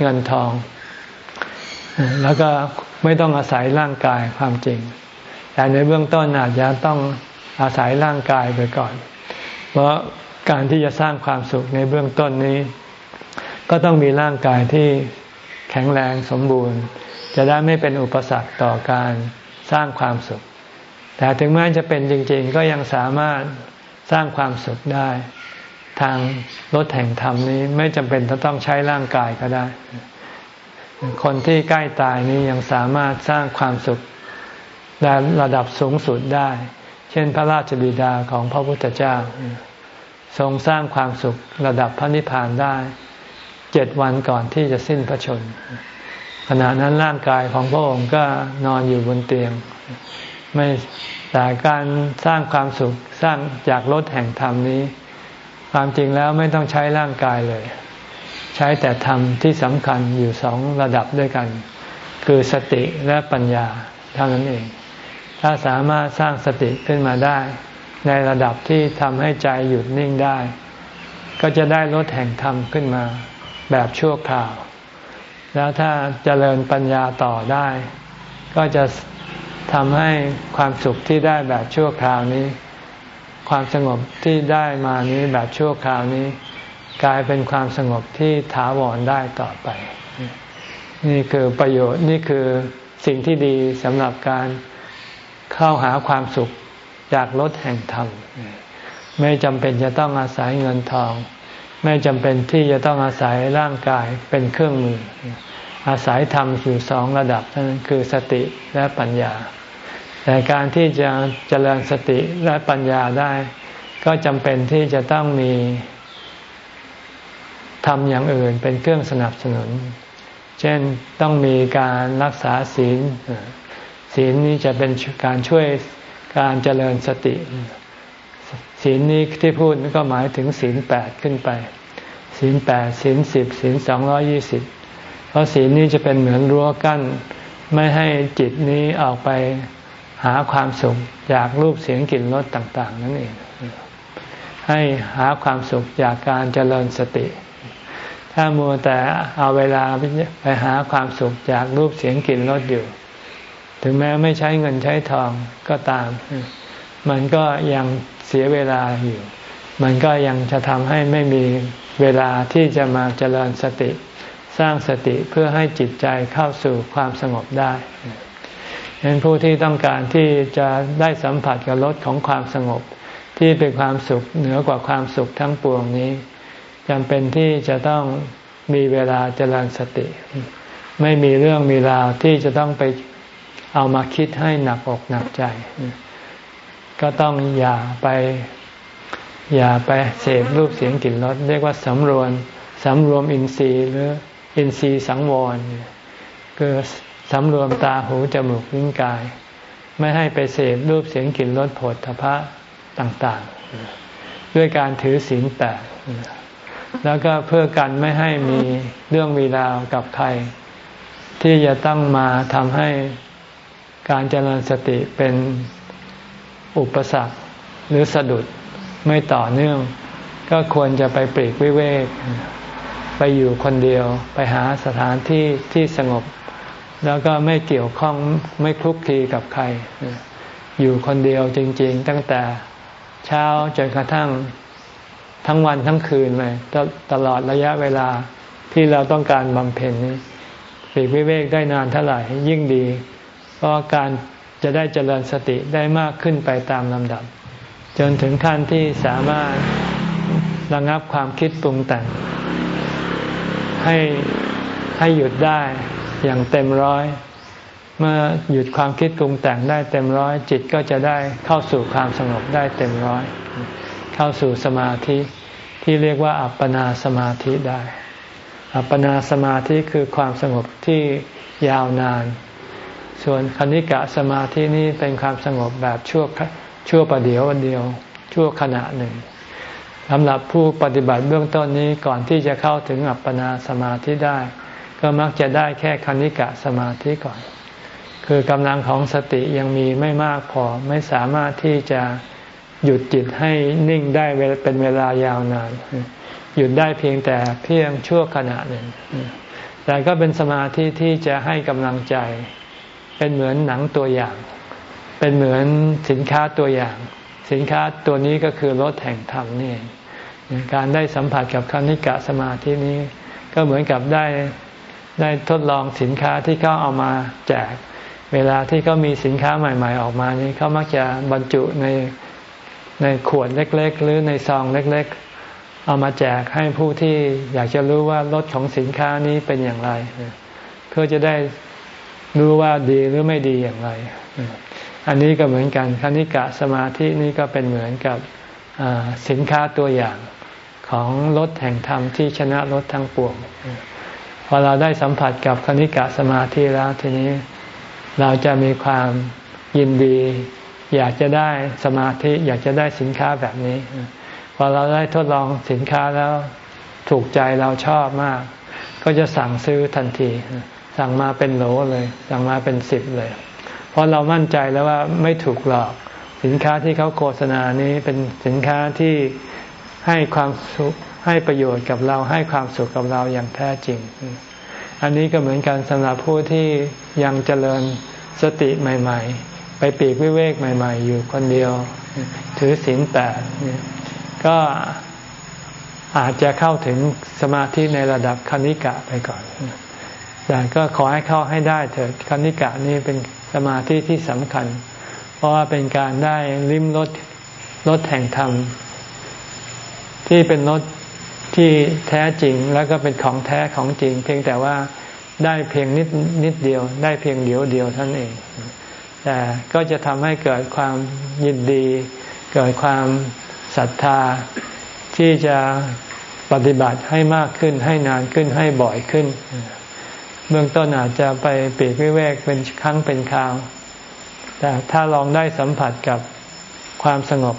เงินทอง แล้วก็ไม่ต้องอาศัยร่างกายความจริง แต่ในเบื้องต้นอาจจะต้องอาศัยร่างกายไปก่อน เพราะการที่จะสร้างความสุขในเบื้องต้นนี้ ก็ต้องมีร่างกายที่แข็งแรงสมบูรณ์ จะได้ไม่เป็นอุปสรรคต่อการสร้างความสุข แต่ถึงแม้จะเป็นจริง ๆ ก็ยังสามารถ สร้างความสุขได้ ทางรถแห่งธรรมนี้ไม่จำเป็นจะต้องใช้ร่างกายก็ได้ คนที่ใกล้ตายนี้ยังสามารถสร้างความสุขระดับสูงสุดได้ เช่นพระราชบิดาของพระพุทธเจ้า ทรงสร้างความสุขระดับพระนิพพานได้เจ็ดวันก่อนที่จะสิ้นพระชน ขณะนั้นร่างกายของพระองค์ก็นอนอยู่บนเตียง ไม่ แต่การสร้างความสุขสร้างจากรถแห่งธรรมนี้ ความจริงแล้วไม่ต้องใช้ร่างกายเลย ใช้แต่ธรรมที่สำคัญอยู่สองระดับด้วยกัน คือสติและปัญญาเท่านั้นเอง ถ้าสามารถสร้างสติขึ้นมาได้ ในระดับที่ทำให้ใจหยุดนิ่งได้ ก็จะได้ลดแห่งธรรมขึ้นมาแบบชั่วคราว แล้วถ้าเจริญปัญญาต่อได้ ก็จะ ทำให้ความสุขที่ได้แบบชั่วคราวนี้ ความสงบที่ได้มานี้แบบชั่วคราวนี้ กลายเป็นความสงบที่ถาวรได้ต่อไป นี่คือประโยชน์นี่คือสิ่งที่ดีสำหรับการเข้าหาความสุขจากรถแห่งธรรม ไม่จำเป็นจะต้องอาศัยเงินทอง ไม่จำเป็นที่จะต้องอาศัยร่างกายเป็นเครื่องมือ อาศัยธรรมอยู่สองระดับนั้นคือสติและปัญญา แต่การที่จะเจริญสติและปัญญาได้ ก็จำเป็นที่จะต้องมีทำอย่างอื่นเป็นเครื่องสนับสนุน เช่นต้องมีการรักษาศีล ศีลนี้จะเป็นการช่วยการเจริญสติ ศีลนี้ที่พูดก็หมายถึงศีลแปดขึ้นไป ศีลแปดศีลสิบศีลสองร้อยี่สิบ ราะศีลนี้จะเป็นเหมือนรั้วกั้น ไม่ให้จิตนี้ออกไปหาความสุขจากรูปเสียงกลิ่นรสต่าง ๆ นั่นเอง ให้หาความสุขจากการเจริญสติ ถ้ามัวแต่เอาเวลาไปหาความสุขจากรูปเสียงกลิ่นรสอยู่ ถึงแม้ไม่ใช้เงินใช้ทองก็ตาม มันก็ยังเสียเวลาอยู่ มันก็ยังจะทำให้ไม่มีเวลาที่จะมาเจริญสติ สร้างสติเพื่อให้จิตใจเข้าสู่ความสงบได้เห็นผู้ที่ต้องการที่จะได้สัมผัสกับรสของความสงบ ที่เป็นความสุขเหนือกว่าความสุขทั้งปวงนี้จำเป็นที่จะต้องมีเวลาเจริญสติ ไม่มีเรื่องมีราวที่จะต้องไปเอามาคิดให้หนักอกหนักใจ ก็ต้องอย่าไป อย่าไปเสพรูปเสียงกลิ่นรสเรียกว่าสำรวมสำรวมอินทรีย์หรือ อินทรีย์สังวรคือสำรวมตาหูจมูกลิ้นกาย ไม่ให้ไปเสพรูปเสียงกลิ่นรสผลทพะต่างๆ ด้วยการถือศีลแปดแล้วก็เพื่อกันไม่ให้มีเรื่องมีราวกับใคร ที่จะต้องมาทำให้การเจริญสติเป็นอุปสรรคหรือสะดุดไม่ต่อเนื่อง ก็ควรจะไปปลีกวิเวก ไปอยู่คนเดียว ไปหาสถานที่ที่สงบ แล้วก็ไม่เกี่ยวข้องไม่คลุกคลีกับใคร อยู่คนเดียวจริง ๆ ตั้งแต่เช้าจนกระทั่งทั้งวันทั้งคืนเลยตลอดระยะเวลาที่เราต้องการบำเพ็ญนี้ปีกวิเวกได้นานเท่าไหร่ยิ่งดี เพราะการจะได้เจริญสติได้มากขึ้นไปตามลำดับ จนถึงขั้นที่สามารถระงับความคิดปรุงแต่ง ให้ให้หยุดได้อย่างเต็มร้อย เมื่อหยุดความคิดปรุงแต่งได้เต็มร้อย จิตก็จะได้เข้าสู่ความสงบได้เต็มร้อย เข้าสู่สมาธิที่เรียกว่าอัปปนาสมาธิได้ อัปปนาสมาธิคือความสงบที่ยาวนาน ส่วนคณิกะสมาธินี้เป็นความสงบแบบชั่วชั่วประเดียวเดียว ชั่วขณะหนึ่ง สำหรับผู้ปฏิบัติเบื้องต้นนี้ก่อนที่จะเข้าถึงอัปปนาสมาธิได้ ก็มักจะได้แค่คณิกะสมาธิก่อน คือกำลังของสติยังมีไม่มากพอไม่สามารถที่จะหยุดจิตให้นิ่งได้เป็นเวลายาวนาน หยุดได้เพียงแต่เพียงชั่วขณะหนึ่ง แต่ก็เป็นสมาธิที่จะให้กำลังใจ เป็นเหมือนหนังตัวอย่าง เป็นเหมือนสินค้าตัวอย่าง สินค้าตัวนี้ก็คือรถแห่งธรรมนี่การได้สัมผัสกับคณิกะสมาธินี้ ก็เหมือนกับได้ได้ทดลองสินค้าที่เขาเอามาแจก เวลาที่เขามีสินค้าใหม่ ๆ ออกมานี้เขามักจะบรรจุในในขวดเล็ก ๆ หรือในซองเล็ก ๆ เอามาแจกให้ผู้ที่อยากจะรู้ว่ารสของสินค้านี้เป็นอย่างไร เพื่อจะได้รู้ว่าดีหรือไม่ดีอย่างไร อันนี้ก็เหมือนกันคณิกะสมาธินี่ก็เป็นเหมือนกับสินค้าตัวอย่างของรถแห่งธรรมที่ชนะรถทั้งปวงพอเราได้สัมผัสกับคณิกะสมาธิแล้วทีนี้เราจะมีความยินดี อยากจะได้สมาธิ อยากจะได้สินค้าแบบนี้ พอเราได้ทดลองสินค้าแล้วถูกใจเราชอบมาก ก็จะสั่งซื้อทันที สั่งมาเป็นโหลเลย สั่งมาเป็นสิบเลย ราะเรามั่นใจแล้วว่าไม่ถูกหลอก สินค้าที่เขาโฆษณานี้เป็นสินค้าที่ให้ความสุขให้ประโยชน์กับเราให้ความสุขกับเราอย่างแท้จริง อันนี้ก็เหมือนกันสำหรับผู้ที่ยังเจริญสติใหม่ ๆ ไปปีกวิเวกใหม่ ๆ อยู่คนเดียว ถือศีลแปดก็อาจจะเข้าถึงสมาธิในระดับคณิกะไปก่อนแต่ก็ขอให้เข้าให้ได้เถิดคณิกะนี่เป็น สมาธิที่สำคัญ เพราะว่าเป็นการได้ลิ้มรสรสแห่งธรรม ที่เป็นรสที่แท้จริงแล้วก็เป็นของแท้ของจริง เพียงแต่ว่าได้เพียงนิดนิดเดียว ได้เพียงเดียวเดียวท่านเอง แต่ก็จะทำให้เกิดความยินดี เกิดความศรัทธาที่จะปฏิบัติให้มากขึ้นให้นานขึ้นให้บ่อยขึ้น เบื้องต้นอาจจะไปปีกวิเวกเป็นครั้งเป็นคราว แต่ถ้าลองได้สัมผัสกับความสงบ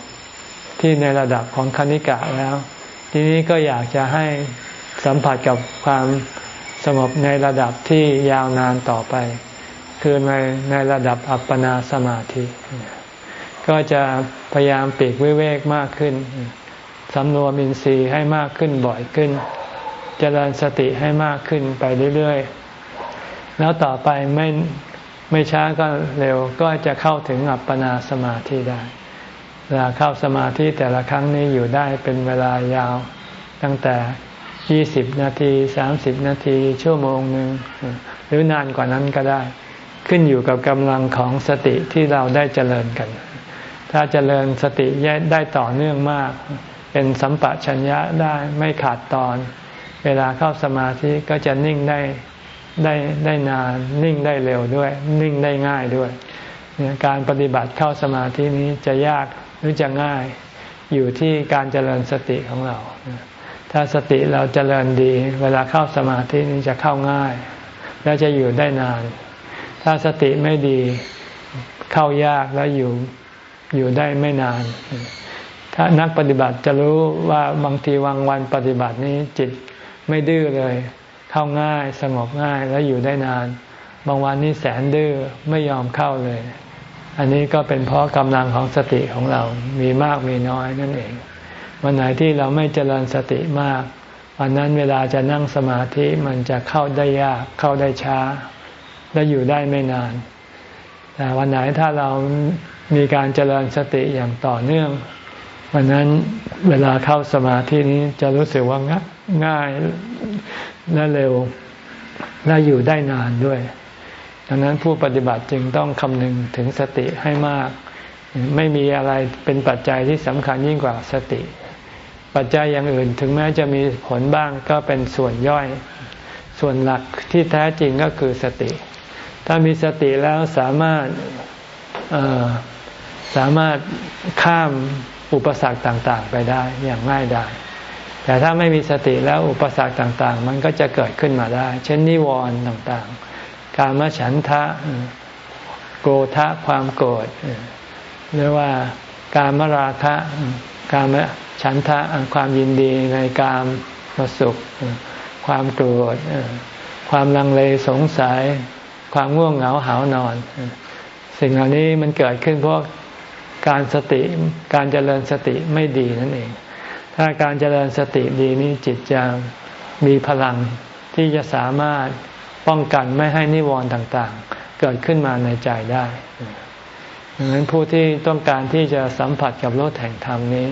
ที่ในระดับของคณิกะแล้ว ทีนี้ก็อยากจะให้สัมผัสกับความสงบในระดับที่ยาวนานต่อไป คือในในระดับอัปปนาสมาธิ ก็จะพยายามปีกวิเวกมากขึ้นสำรวมอินทรีย์ให้มากขึ้นบ่อยขึ้นเจริญสติให้มากขึ้นไปเรื่อยๆ แล้วต่อไปไม่ไม่ช้าก็เร็วก็จะเข้าถึงอัปปนาสมาธิได้เวลาเข้าสมาธิแต่ละครั้งนี้อยู่ได้เป็นเวลายาว ตั้งแต่ยี่สิบนาทีสามสิบนาที ชั่วโมงหนึ่งหรือนานกว่านั้นก็ได้ ขึ้นอยู่กับกำลังของสติที่เราได้เจริญกัน ถ้าเจริญสติได้ต่อเนื่องมาก เป็นสัมปะชัญญะได้ไม่ขาดตอน เวลาเข้าสมาธิก็จะนิ่งได้ ได้ได้นาน นิ่งได้เร็วด้วย นิ่งได้ง่ายด้วย การปฏิบัติเข้าสมาธินี้จะยากหรือจะง่ายอยู่ที่การเจริญสติของเรา ถ้าสติเราเจริญดี เวลาเข้าสมาธินี้จะเข้าง่าย และจะอยู่ได้นาน ถ้าสติไม่ดีเข้ายากแล้วอยู่อยู่ได้ไม่นาน ถ้านักปฏิบัติจะรู้ว่าบางทีวังวันปฏิบัตินี้จิตไม่ดื้อเลย เข้าง่ายสงบง่ายแล้วอยู่ได้นาน บางวันนี้แสนดื้อไม่ยอมเข้าเลย อันนี้ก็เป็นเพราะกำลังของสติของเรามีมากมีน้อยนั่นเอง วันไหนที่เราไม่เจริญสติมาก วันนั้นเวลาจะนั่งสมาธิมันจะเข้าได้ยากเข้าได้ช้า และอยู่ได้ไม่นาน แต่วันไหนถ้าเรามีการเจริญสติอย่างต่อเนื่อง วันนั้นเวลาเข้าสมาธินี้จะรู้สึกว่าง่ายและเร็วและอยู่ได้นานด้วย ดังนั้นผู้ปฏิบัติจึงต้องคำนึงถึงสติให้มาก ไม่มีอะไรเป็นปัจจัยที่สำคัญยิ่งกว่าสติ ปัจจัยอย่างอื่นถึงแม้จะมีผลบ้างก็เป็นส่วนย่อย ส่วนหลักที่แท้จริงก็คือสติ ถ้ามีสติแล้วสามารถสามารถข้าม อุปสรรคต่างๆ ไปได้อย่างง่ายได้แต่ถ้าไม่มีสติแล้วอุปสรรคต่างๆ มันก็จะเกิดขึ้นมาได้ เช่นนิวรณ์ต่างๆ การมฉันทะโกทะความโกรธหรือว่าการมราคะการมฉันทะความยินดีในการมาสุข ความโกรธความลังเลสงสัย ความง่วงเหงาหานอน สิ่งเหล่านี้มันเกิดขึ้นเพราะ การสติการเจริญสติไม่ดีนั่นเอง ถ้าการเจริญสติดีนี้จิตจะมีพลังที่จะสามารถป้องกันไม่ให้นิวรณ์ต่างๆ เกิดขึ้นมาในใจได้ดังนั้นผู้ที่ต้องการที่จะสัมผัสกับรถแห่งธรรมนี้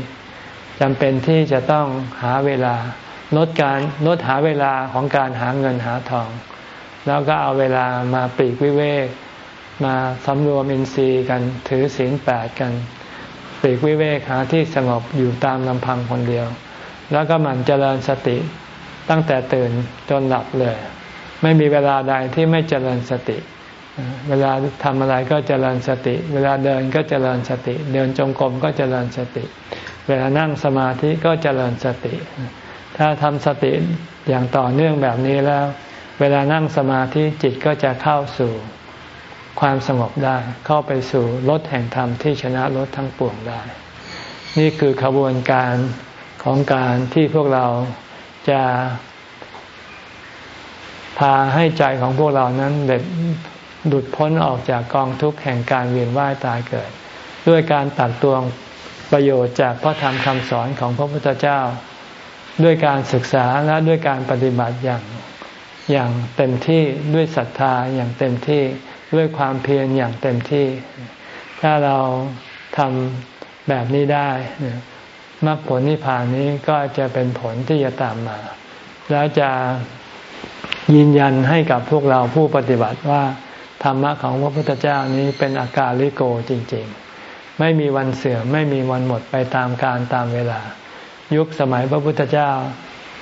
จำเป็นที่จะต้องหาเวลาลดการลดหาเวลาของการหาเงินหาทอง แล้วก็เอาเวลามาปีกวิเวก มาสำรวมอินทรีย์กันถือศีลแปดกันปีกวิเวกหาที่สงบอยู่ตามลำพังคนเดียว แล้วก็หมั่นเจริญสติตั้งแต่ตื่นจนหลับเลย ไม่มีเวลาใดที่ไม่เจริญสติ เวลาทำอะไรก็เจริญสติ เวลาเดินก็เจริญสติ เดินจงกรมก็เจริญสติ เวลานั่งสมาธิก็เจริญสติ ถ้าทำสติอย่างต่อเนื่องแบบนี้แล้ว เวลานั่งสมาธิจิตก็จะเข้าสู่ ความสงบได้ เข้าไปสู่รถแห่งธรรมที่ชนะรถทั้งปวงได้ นี่คือขบวนการของการที่พวกเราจะพาให้ใจของพวกเรานั้นเด็ดดุดพ้นออกจากกองทุกข์แห่งการเวียนว่ายตายเกิด ด้วยการตักตวงประโยชน์จากพระธรรมคำสอนของพระพุทธเจ้า ด้วยการศึกษาและด้วยการปฏิบัติอย่างอย่างเต็มที่ด้วยศรัทธาอย่างเต็มที่ ด้วยความเพียรอย่างเต็มที่ ถ้าเราทำแบบนี้ได้มรรคผลนิพพานนี้ก็จะเป็นผลที่จะตามมา แล้วจะยืนยันให้กับพวกเราผู้ปฏิบัติว่า ธรรมะของพระพุทธเจ้านี้เป็นอาการลิโกจริง ๆ ไม่มีวันเสื่อมไม่มีวันหมดไปตามการตามเวลา ยุคสมัยพระพุทธเจ้า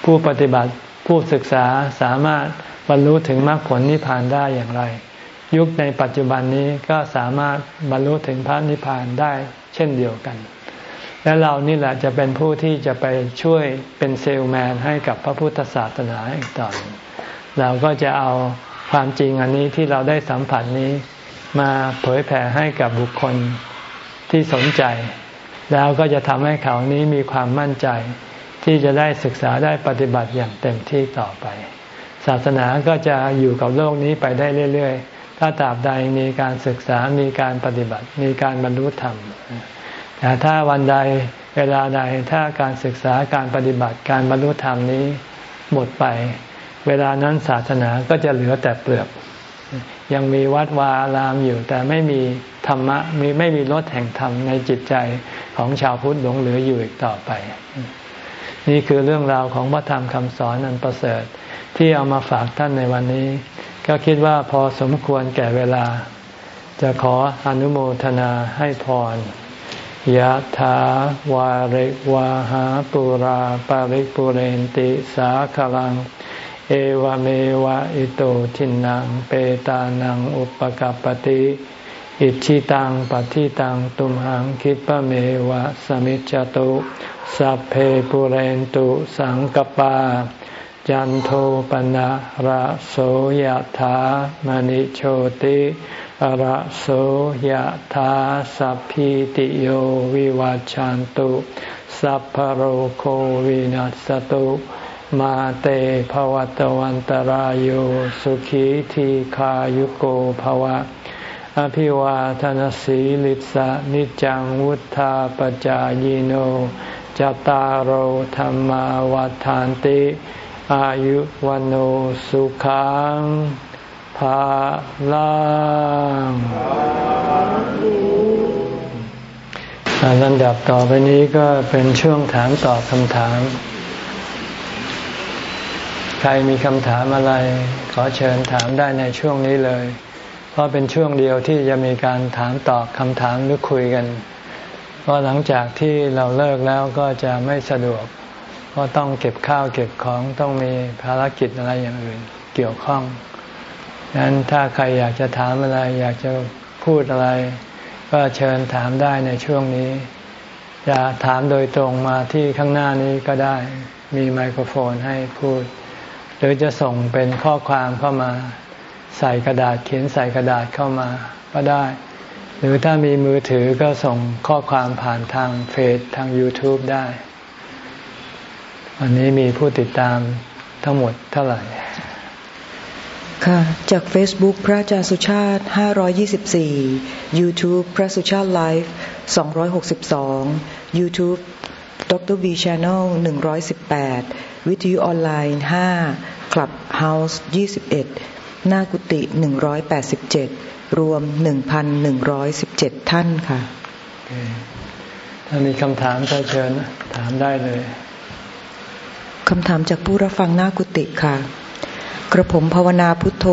ผู้ปฏิบัติผู้ศึกษาสามารถบรรลุถึงมรรคผลนิพพานได้อย่างไร ยุคในปัจจุบันนี้ก็สามารถบรรลุถึงพระนิพพานได้เช่นเดียวกัน และเรานี่แหละจะเป็นผู้ที่จะไปช่วยเป็นเซลแมนให้กับพระพุทธศาสนาอีกต่อเราก็จะเอาความจริงอันนี้ที่เราได้สัมผัสนี้มาเผยแผ่ให้กับบุคคลที่สนใจ แล้วก็จะทำให้เขานี้มีความมั่นใจ ที่จะได้ศึกษาได้ปฏิบัติอย่างเต็มที่ต่อไป ศาสนาก็จะอยู่กับโลกนี้ไปได้เรื่อย ๆ ถ้าตราบใดมีการศึกษามีการปฏิบัติ มีการบรรลุธรรมแต่ถ้าวันใดเวลาใดถ้าการศึกษาการปฏิบัติการบรรลุธรรมนี้หมดไป เวลานั้นศาสนาก็จะเหลือแต่เปลือก ยังมีวัดวาอารามอยู่ แต่ไม่มีธรรมะมีไม่มีรสแห่งธรรมในจิตใจของชาวพุทธหลงเหลืออยู่อีกต่อไป นี่คือเรื่องราวของพระธรรมคำสอนนันประเสริฐที่เอามาฝากท่านในวันนี้ ก็คิดว่าพอสมควรแก่เวลา จะขออนุโมทนาให้พรยะถาวาริวาหาปุราปาริปุเรนติสาคลัง เอวเมวะอิโตทินังเปตานังอุปกัปติอิชิตังปฏิตังตุมหังคิปะเมวะสมิจจตุ สัพเพปุเรนตุสังกปา จันโทปนะระโสยธามณิโชติระโสยธาสัพพิติโยวิวัจจันตุ สัพพโรโควินัสตุมาเตภวัตวันตารโยสุขีทีขายุโกภวะ อภิวาทนสีลิสะนิจังวุธาปจายโนจตารโธรรมวาทานติ อายุวันโอสุขังภาลังลำดับต่อไปนี้ก็เป็นช่วงถามตอบคำถาม ใครมีคำถามอะไร ขอเชิญถามได้ในช่วงนี้เลย เพราะเป็นช่วงเดียวที่จะมีการถามตอบคำถามหรือคุยกัน เพราะหลังจากที่เราเลิกแล้วก็จะไม่สะดวก เพราะต้องเก็บข้าวเก็บของต้องมีภารกิจอะไรอย่างอื่นเกี่ยวข้องดังนั้นถ้าใครอยากจะถามอะไร อยากจะพูดอะไร ก็เชิญถามได้ในช่วงนี้ จะถามโดยตรงมาที่ข้างหน้านี้ก็ได้ มีไมโครโฟนให้พูด หรือจะส่งเป็นข้อความเข้ามา ใส่กระดาษเขียนใส่กระดาษเข้ามาก็ได้ หรือถ้ามีมือถือก็ส่งข้อความผ่านทางเฟซทาง YouTube ได้ วันนี้มีผู้ติดตามทั้งหมดเท่าไหร่ ค่ะ จาก Facebook พระอาจารย์สุชาติ 524 YouTube พระสุชาติไลฟ์262 YouTube ดร V Channel 118 วิทยุออนไลน์ 5 Clubhouse 21 หน้ากุฏิ187 รวม 1,117 ท่านค่ะ ถ้ามีคำถามก็เชิญถามได้เลย คำถามจากผู้รับฟังหน้ากุฏิค่ะ กระผมภาวนาพุทโธ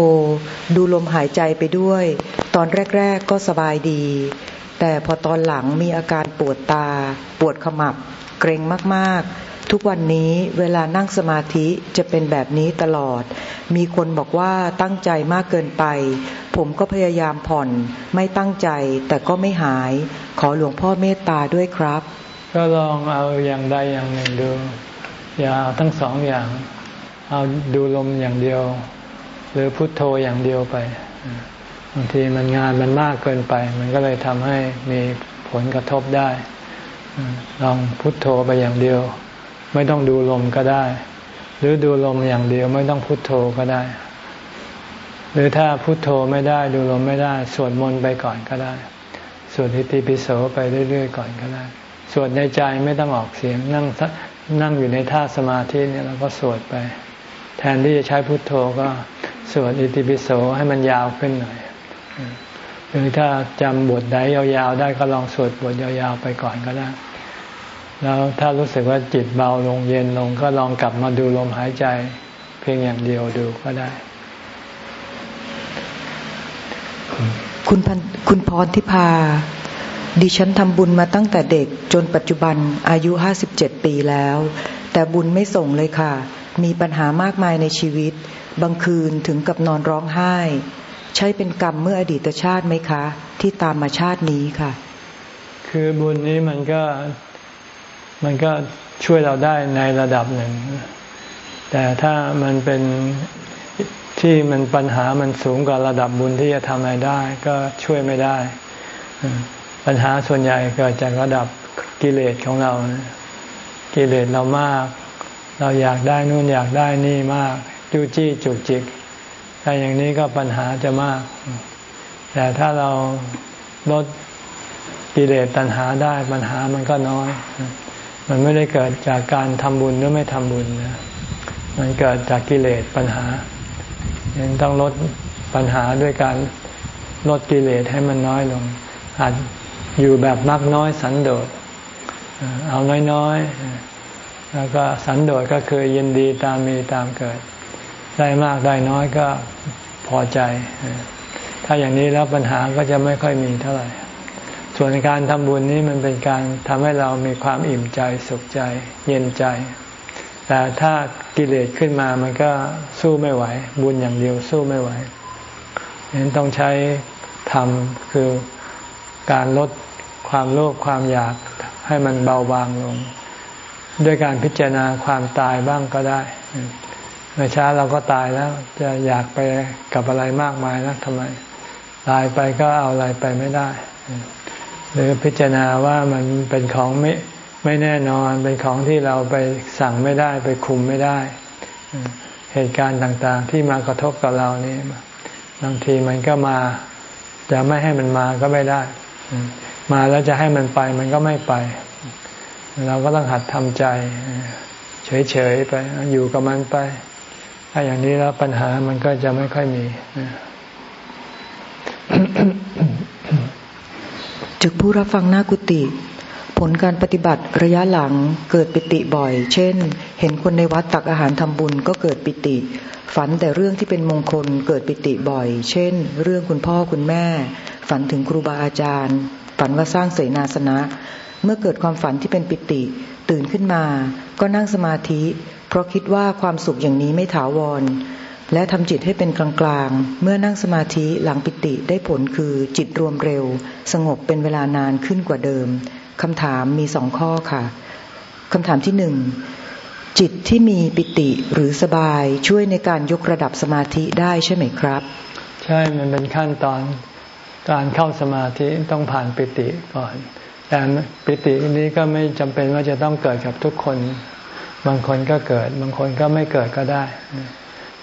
ดูลมหายใจไปด้วย ตอนแรก ๆก็สบายดี แต่พอตอนหลังมีอาการปวดตา ปวดขมับ เกรงมากๆ ทุกวันนี้เวลานั่งสมาธิจะเป็นแบบนี้ตลอด มีคนบอกว่าตั้งใจมากเกินไป ผมก็พยายามผ่อน ไม่ตั้งใจแต่ก็ไม่หาย ขอหลวงพ่อเมตตาด้วยครับ ก็ลองเอาอย่างใดอย่างหนึ่งดู อย่าเอาทั้งสองอย่าง เอาดูลมอย่างเดียว หรือพุทโธอย่างเดียวไปบางทีมันงานมันมากเกินไป มันก็เลยทำให้มีผลกระทบได้ ลองพุทโธไปอย่างเดียว ไม่ต้องดูลมก็ได้ หรือดูลมอย่างเดียวไม่ต้องพุทโธก็ได้ หรือถ้าพุทโธไม่ได้ดูลมไม่ได้สวดมนต์ไปก่อนก็ได้สวดอิติปิโสไปเรื่อยๆก่อนก็ได้สวดในใจไม่ต้องออกเสียงนั่ง นั่งอยู่ในท่าสมาธิเนี่ยเราก็สวดไป แทนที่จะใช้พุทโธก็สวดอิติปิโสให้มันยาวขึ้นหน่อยหรือถ้าจำบทใดยาวๆได้ก็ลองสวดบทยาวๆไปก่อนก็ได้ แล้วถ้ารู้สึกว่าจิตเบาลงเย็นลงก็ลองกลับมาดูลมหายใจ เพียงอย่างเดียวดูก็ได้ คุณพันคุณพรทิพา ดิฉันทำบุญมาตั้งแต่เด็กจนปัจจุบันอายุห้าสิบเจ็ดปีแล้ว แต่บุญไม่ส่งเลยค่ะ มีปัญหามากมายในชีวิต บางคืนถึงกับนอนร้องไห้ ใช่เป็นกรรมเมื่ออดีตชาติไหมคะ ที่ตามมาชาตินี้ค่ะ คือบุญนี้มันก็มันก็ช่วยเราได้ในระดับหนึ่ง แต่ถ้ามันเป็นที่มันปัญหามันสูงกว่าระดับบุญที่จะทำอะไรได้ ก็ช่วยไม่ได้ ปัญหาส่วนใหญ่เกิดจากระดับกิเลสของเรา กิเลสเรามาก เราอยากได้นู่นอยากได้นี่มากจู้จี้จุกจิกถ้าอย่างนี้ก็ปัญหาจะมาก แต่ถ้าเราลดกิเลสตัณหาได้ปัญหามันก็น้อย มันไม่ได้เกิดจากการทำบุญหรือไม่ทำบุญนะมันเกิดจากกิเลสปัญหายังต้องลดปัญหาด้วยการลดกิเลสให้มันน้อยลงอาจ อยู่แบบมักน้อยสันโดษเอาน้อยๆ แล้วก็สันโดษก็คือยินดีตามมีตามเกิด ได้มากได้น้อยก็พอใจ ถ้าอย่างนี้แล้วปัญหาก็จะไม่ค่อยมีเท่าไหร่ ส่วนการทำบุญนี้มันเป็นการทำให้เรามีความอิ่มใจสุขใจเย็นใจ แต่ถ้ากิเลสขึ้นมามันก็สู้ไม่ไหว บุญอย่างเดียวสู้ไม่ไหวฉะนั้นต้องใช้ทำคือการลด ความโลภความอยากให้มันเบาบางลง ด้วยการพิจารณาความตายบ้างก็ได้เมื่อช้าเราก็ตายแล้ว จะอยากไปกับอะไรมากมายนะทำไม ตายไปก็เอาอะไรไปไม่ได้ หรือพิจารณาว่ามันเป็นของไม่ไม่แน่นอนเป็นของที่เราไปสั่งไม่ได้ไปคุมไม่ได้ เหตุการณ์ต่างๆ ที่มากระทบกับเรานี่บางทีมันก็มาจะไม่ให้มันมาก็ไม่ได้ มาแล้วจะให้มันไปมันก็ไม่ไป เราก็ต้องหัดทำใจ เฉยๆไป อยู่กับมันไป ถ้าอย่างนี้แล้วปัญหามันก็จะไม่ค่อยมีจากผู้รับฟังหน้ากุฏิผลการปฏิบัติระยะหลังเกิดปิติบ่อย เช่น เห็นคนในวัดตักอาหารทำบุญก็เกิดปิติ ฝันแต่เรื่องที่เป็นมงคลเกิดปิติบ่อย เช่น เรื่องคุณพ่อคุณแม่ ฝันถึงครูบาอาจารย์ ฝันว่าสร้างเสนาสนะ เมื่อเกิดความฝันที่เป็นปิติ ตื่นขึ้นมา ก็นั่งสมาธิ เพราะคิดว่าความสุขอย่างนี้ไม่ถาวร และทำจิตให้เป็นกลางๆ เมื่อนั่งสมาธิหลังปิติได้ผลคือจิตรวมเร็ว สงบเป็นเวลานานขึ้นกว่าเดิมคำถามมีสองข้อค่ะคำถามที่หนึ่งจิตที่มีปิติหรือสบายช่วยในการยกระดับสมาธิได้ใช่ไหมครับ ใช่มันเป็นขั้นตอน การเข้าสมาธิต้องผ่านปิติก่อน แต่ปิตินี้ก็ไม่จำเป็นว่าจะต้องเกิดกับทุกคน บางคนก็เกิด บางคนก็ไม่เกิดก็ได้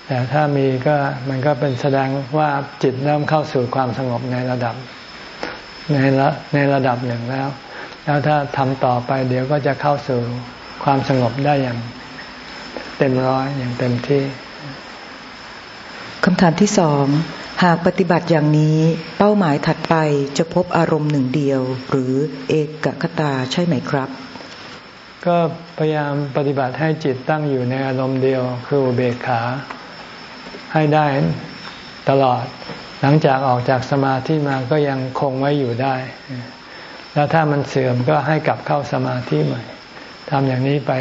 แต่ถ้ามีก็มันก็เป็นแสดงว่าจิตเริ่มเข้าสู่ความสงบในระดับในระในระดับหนึ่งแล้ว แล้วถ้าทำต่อไปเดี๋ยวก็จะเข้าสู่ความสงบได้อย่างเต็มร้อยอย่างเต็มที่คำถามที่สอง หากปฏิบัติอย่างนี้เป้าหมายถัดไปจะพบอารมณ์หนึ่งเดียว หรือเอกคตาใช่ไหมครับ ก็พยายามปฏิบัติให้จิตตั้งอยู่ในอารมณ์เดียว คืออุเบกขา ให้ได้ตลอด หลังจากออกจากสมาธิมาก็ยังคงไว้อยู่ได้ แล้วถ้ามันเสื่อมก็ให้กลับเข้าสมาธิใหม่ทำอย่างนี้ไป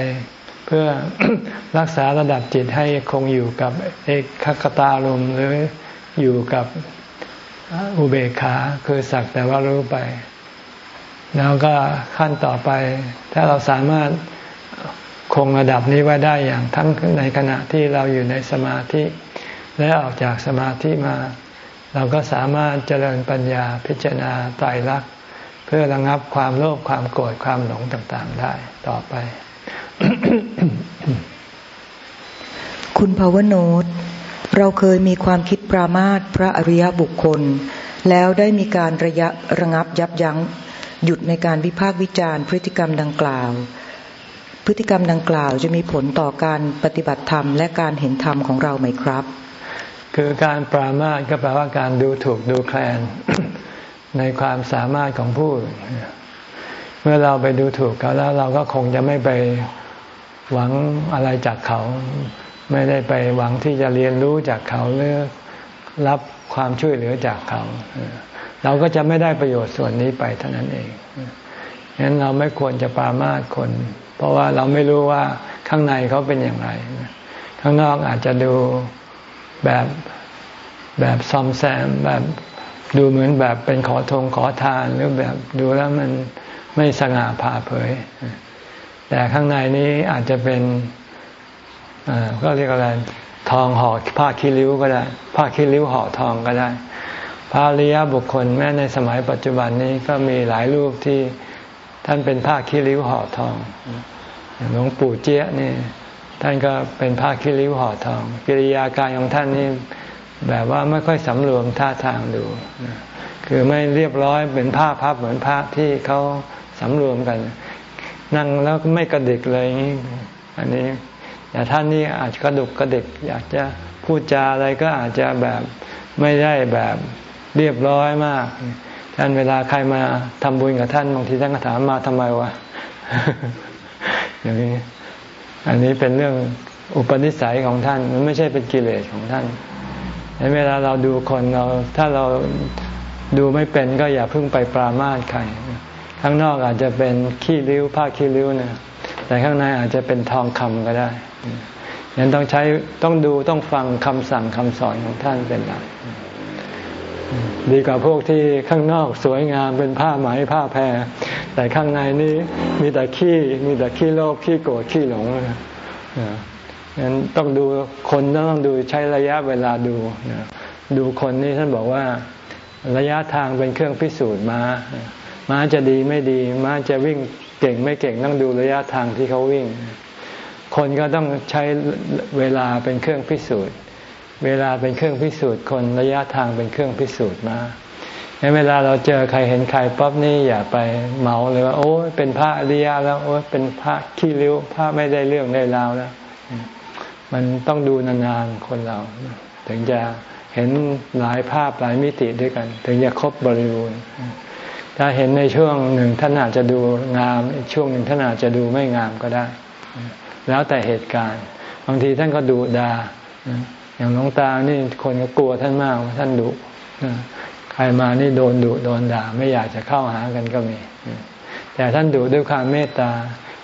เพื่อรักษาระดับจิตให้คงอยู่กับเอกคตาลมหรือ อยู่กับอุเบกขาคือสักแต่ว่ารู้ไป แล้วก็ขั้นต่อไป ถ้าเราสามารถคงระดับนี้ไว้ได้อย่างทั้งในขณะที่เราอยู่ในสมาธิ และออกจากสมาธิมา เราก็สามารถเจริญปัญญาพิจารณาไตายรักษณ์เพื่อระงับความโลภความโกรธความหลงต่างๆได้ต่อไป คุณภาวโนต เราเคยมีความคิดปรามาตพระอริยบุคคล แล้วได้มีการระยะระงับยับยั้ง หยุดในการวิพากษ์วิจารณ์พฤติกรรมดังกล่าว พฤติกรรมดังกล่าวจะมีผลต่อการปฏิบัติธรรมและการเห็นธรรมของเราไหมครับ คือการปรามาสก็แปลว่าการดูถูกดูแคลนในความสามารถของผู้ เมื่อเราไปดูถูกเขาแล้วเราก็คงจะไม่ไปหวังอะไรจากเขา ไม่ได้ไปหวังที่จะเรียนรู้จากเขาหรือรับความช่วยเหลือจากเขา เราก็จะไม่ได้ประโยชน์ส่วนนี้ไปเท่านั้นเองฉะนั้นเราไม่ควรจะปรามาสคน เพราะว่าเราไม่รู้ว่าข้างในเขาเป็นอย่างไร ข้างนอกอาจจะดูแบบแบบซอมแซมแบบดูเหมือนแบบเป็นขอทงขอทานหรือแบบดูแล้วมันไม่สง่าผ่าเผย แต่ข้างในนี้อาจจะเป็น ก็เรียกอะไรทองห่อผ้าคีริ้วก็ได้ ผ้าคีริ้วห่อทองก็ได้พระริยบุคคลแม้ในสมัยปัจจุบันนี้ก็มีหลายรูปที่ท่านเป็นผ้าคีริ้วห่อทองหลวงปู่เจี๊ยนี่ท่านก็เป็นผ้าคีริ้วห่อทอง กิริยาการของท่านนี่แบบว่าไม่ค่อยสำรวมท่าทางดู คือไม่เรียบร้อยเป็นผ้าพับเหมือนผ้าที่เขาสำรวมกัน นั่งแล้วไม่กระดิกเลยอันนี้ แต่ท่านนี่อาจจะกระดุกกระเดิกอยากจะพูดจาอะไรก็อาจจะแบบไม่ได้แบบเรียบร้อยมากท่านเวลาใครมาทำบุญกับท่านบางทีท่านก็ถามมาทำไมวะอย่างนี้ อันนี้เป็นเรื่องอุปนิสัยของท่าน มันไม่ใช่เป็นกิเลสของท่านเวลาเราดูคนเรา ถ้าเราดูไม่เป็นก็อย่าเพิ่งไปปรามาสใครข้างนอกอาจจะเป็นขี้ริ้วผ้าขี้ริ้วเนี่ย แต่ข้างในอาจจะเป็นทองคำก็ได้ยังต้องใช้ต้องดูต้องฟังคำสั่งคำสอนของท่านเป็นหลักดีกว่าพวกที่ข้างนอกสวยงามเป็นผ้าไหมผ้าแพร แต่ข้างในนี้มีแต่ขี้มีแต่ขี้โลภขี้โกรธขี้หลงนะงั้นต้องดูคนต้องดูใช้ระยะเวลาดูดูคนนี่ท่านบอกว่าระยะทางเป็นเครื่องพิสูจน์มาม้าจะดีไม่ดี ม้าจะวิ่ง เก่งไม่เก่งต้องดูระยะทางที่เขาวิ่ง คนก็ต้องใช้เวลาเป็นเครื่องพิสูจน์ เวลาเป็นเครื่องพิสูจน์ คนระยะทางเป็นเครื่องพิสูจน์มาในเวลาเราเจอใครเห็นใครปั๊บนี่อย่าไปเมาเลยว่าโอ้เป็นพระอริยะแล้วโอ้เป็นพระขี้ริ้วพระไม่ได้เรื่องได้ราวแล้ว มันต้องดูนานๆคนเรา ถึงจะเห็นหลายภาพหลายมิติด้วยกัน ถึงจะครบบริบูรณ์ ถ้าเห็นในช่วงหนึ่งท่านอาจจะดูงาม อีกช่วงหนึ่งท่านอาจจะดูไม่งามก็ได้ แล้วแต่เหตุการณ์ บางทีท่านก็ดูดาอย่างหลวงตานี่คนก็กลัวท่านมากท่านดุใครมานี่โดนดุโดนด่าไม่อยากจะเข้าหากันก็มี แต่ท่านดุด้วยความเมตตา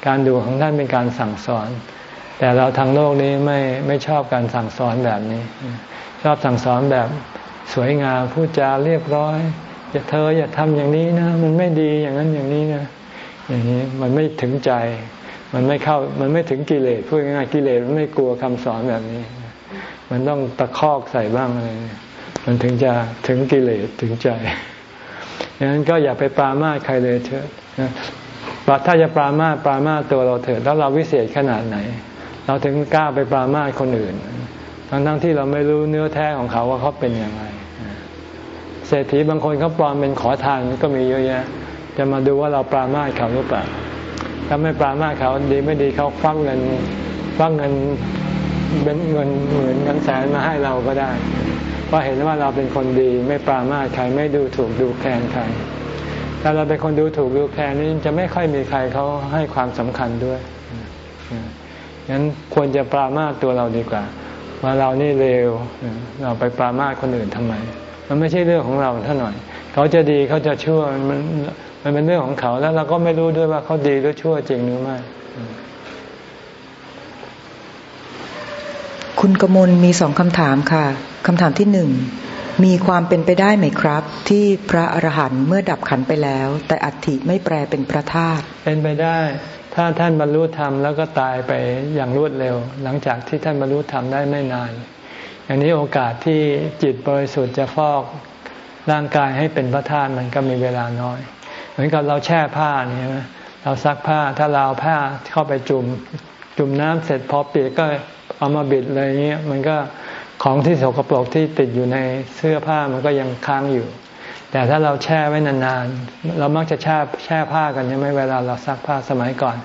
การดูของท่านเป็นการสั่งสอน แต่เราทางโลกนี้ไม่ไม่ชอบการสั่งสอนแบบนี้ ชอบสั่งสอนแบบสวยงามพูดจาเรียบร้อย อย่าเธออย่าทำอย่างนี้นะ มันไม่ดีอย่างนั้นอย่างนี้นะอย่างนี้มันไม่ถึงใจ มันไม่เข้ามันไม่ถึงกิเลสพูดง่ายๆกิเลสมันไม่กลัวคำสอนแบบนี้ มันต้องตะคอกใส่บ้างอะไรมันถึงจะถึงกิเลสถึงใจดังนั้นก็อย่าไปปรามาสใครเลยเถอะถ้าจะปรามาสปรามาสตัวเราเถิดแล้วเราวิเศษขนาดไหน เราถึงกล้าไปปรามาสคนอื่น ทั้งทั้งที่เราไม่รู้เนื้อแท้ของเขาว่าเขาเป็นอย่างไร ศรษฐีบางคนเขาปลอมเป็นขอทานก็มีเยอะแยะ จะมาดูว่าเราปรามาสเขาหรือเปล่าถ้าไม่ปรามาสเขาดีไม่ดีเขาฟังเงินฟังเงินเป็นเงินหมื่นเงินแสนมาให้เราก็ได้เพราะเห็นว่าเราเป็นคนดีไม่ปรามาสใครไม่ดูถูกดูแคลนใครถ้าเราเป็นคนดูถูกดูแคลนนี่จะไม่ค่อยมีใครเขาให้ความสำคัญด้วยงั้นควรจะปรามาสตัวเราดีกว่าว่าเรานี่เลวเราไปปรามาสคนอื่นทำไม มันไม่ใช่เรื่องของเราเท่าหน่อย เขาจะดีเขาจะชั่วมันมันเป็นเรื่องของเขาแล้วเราก็ไม่รู้ด้วยว่าเขาดีหรือชั่วจริงหรือไม่ คุณกมลมีสองคำถามค่ะคำถามที่หนึ่งมีความเป็นไปได้ไหมครับ ที่พระอรหันต์เมื่อดับขันไปแล้ว แต่อัฐิไม่แปลเป็นพระธาตุเป็นไปได้ ถ้าท่านบรรลุธรรมแล้วก็ตายไปอย่างรวดเร็ว หลังจากที่ท่านบรรลุธรรมได้ไม่นาน อย่างนี้โอกาสที่จิตบริสุทธิ์จะฟอกร่างกายให้เป็นพระธาตุมันก็มีเวลาน้อย เหมือนกับเราแช่ผ้าเนี่ยเราซักผ้าถ้าเราเอาผ้าเข้าไปจุ่มจุ่มน้ำเสร็จพอเปียกก็เอามาบิดอะไรเงี้ยมันก็ของที่สกปรกที่ติดอยู่ในเสื้อผ้ามันก็ยังค้างอยู่ แต่ถ้าเราแช่ไว้นานๆ เรามักจะแช่แช่ผ้ากันใช่ไหมเวลาเราซักผ้าสมัยก่อน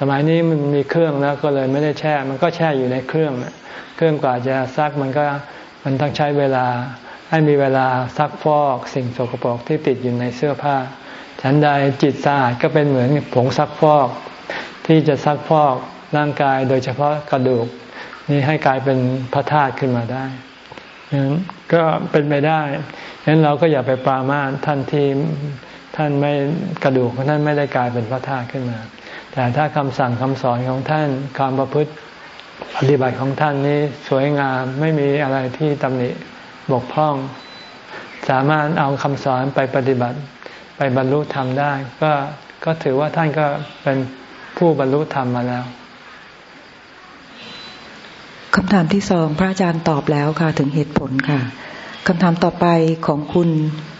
สมัยนี้มันมีเครื่องแล้วก็เลยไม่ได้แช่ มันก็แช่อยู่ในเครื่อง เครื่องกว่าจะซักมันก็มันต้องใช้เวลาให้มีเวลาซักฟอกสิ่งสกปรกที่ติดอยู่ในเสื้อผ้า ฉันใดจิตสะอาดก็เป็นเหมือนผงซักฟอก ที่จะซักฟอกร่างกายโดยเฉพาะกระดูก นี่ให้กลายเป็นพระธาตุขึ้นมาได้ ก็เป็นไปได้ฉะนั้นเราก็อย่าไปปรามาสท่านที่ท่านไม่กระดูกของท่านไม่ได้กลายเป็นพระธาตุขึ้นมา แต่ถ้าคำสั่งคำสอนของท่านความประพฤติปฏิบัติของท่านนี้สวยงามไม่มีอะไรที่ตำหนิบกพร่อง สามารถเอาคำสอนไปปฏิบัติ ไปบรรลุธรรมได้ ก็ก็ถือว่าท่านก็เป็นผู้บรรลุธรรมมาแล้ว คำถามที่สองพระอาจารย์ตอบแล้วค่ะ ถึงเหตุผลค่ะคำถามต่อไปของคุณ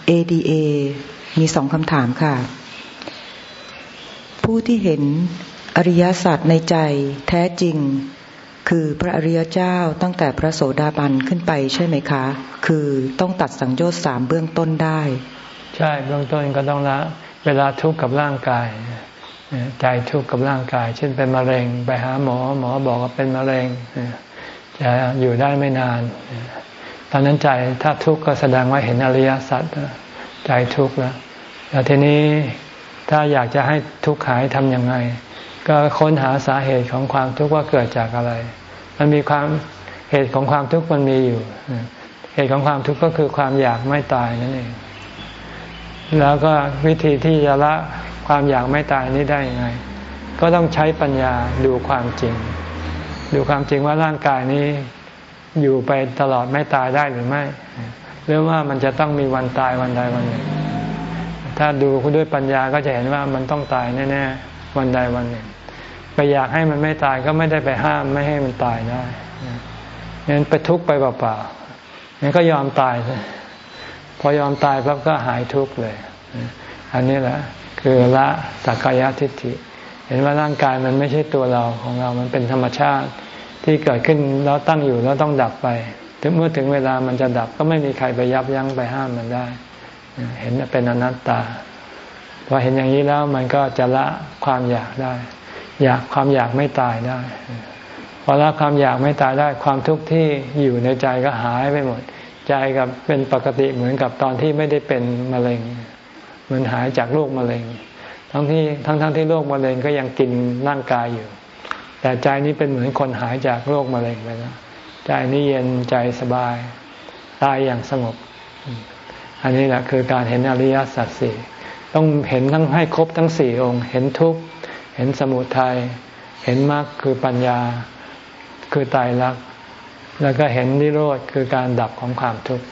ADA มีสองคำถามค่ะ ผู้ที่เห็นอริยสัจในใจแท้จริง คือพระอริยเจ้าตั้งแต่พระโสดาบันขึ้นไปใช่ไหมคะ คือต้องตัดสังโยชน์สามเบื้องต้นได้ ใช่เบื้องต้นก็ต้องละ เวลาทุกข์กับร่างกาย ใจทุกข์กับร่างกาย เช่นเป็นมะเร็ง ไปหาหมอหมอบอกว่าเป็นมะเร็ง จะอยู่ได้ไม่นาน ตอนนั้นใจถ้าทุกข์ก็แสดงว่าเห็นอริยสัจใจทุกข์แล้วแล้วทีนี้ถ้าอยากจะให้ทุกข์หายทำยังไง ก็ค้นหาสาเหตุของความทุกข์ว่าเกิดจากอะไร มันมีความเหตุของความทุกข์มันมีอยู่เหตุของความทุกข์ก็คือความอยากไม่ตายนั่นเอง แล้วก็วิธีที่จะละความอยากไม่ตายนี้ได้ยังไง ก็ต้องใช้ปัญญาดูความจริง ดูความจริงว่าร่างกายนี้อยู่ไปตลอดไม่ตายได้หรือไม่ หรือว่ามันจะต้องมีวันตายวันใดวันหนึ่ง ถ้าดูด้วยปัญญาก็จะเห็นว่ามันต้องตายแน่ๆวันใดวันหนึ่ง ไปอยากให้มันไม่ตายก็ไม่ได้ไปห้ามไม่ให้มันตายได้งั้นไปทุกข์ไปเปล่าๆงั้นก็ยอมตาย พอยอมตายปั๊บก็หายทุกข์เลย อันนี้แหละคือละสักกายทิฏฐิ เห็นว่าร่างกายมันไม่ใช่ตัวเราของเรา มันเป็นธรรมชาติที่เกิดขึ้นแล้วตั้งอยู่แล้วต้องดับไป ถึงเมื่อถึงเวลามันจะดับก็ไม่มีใครไปยับยั้งไปห้ามมันได้ เห็นเป็นอนัตตา พอเห็นอย่างนี้แล้วมันก็จะละความอยากได้ อยากความอยากไม่ตายได้ พอละความอยากไม่ตายได้ ความทุกข์ที่อยู่ในใจก็หายไปหมด ใจกับเป็นปกติเหมือนกับตอนที่ไม่ได้เป็นมะเร็งมือนหายจากโรคมะเร็ง ทั้งที่ทั้งทั้งที่โรคมะเร็งก็ยังกินร่างกายอยู่ แต่ใจนี้เป็นเหมือนคนหายจากโรคมะเร็งไปแล้วใจนี้เย็นใจสบายตายอย่างสงบ อันนี้แหละคือการเห็นอริยสัจสี่ต้องเห็นทั้งให้ครบทั้งสี่องค์ เห็นทุกข์เห็นสมุทัยเห็นมรรคคือปัญญาคือตายรัก แล้วก็เห็นนิโรธคือการดับของความทุกข์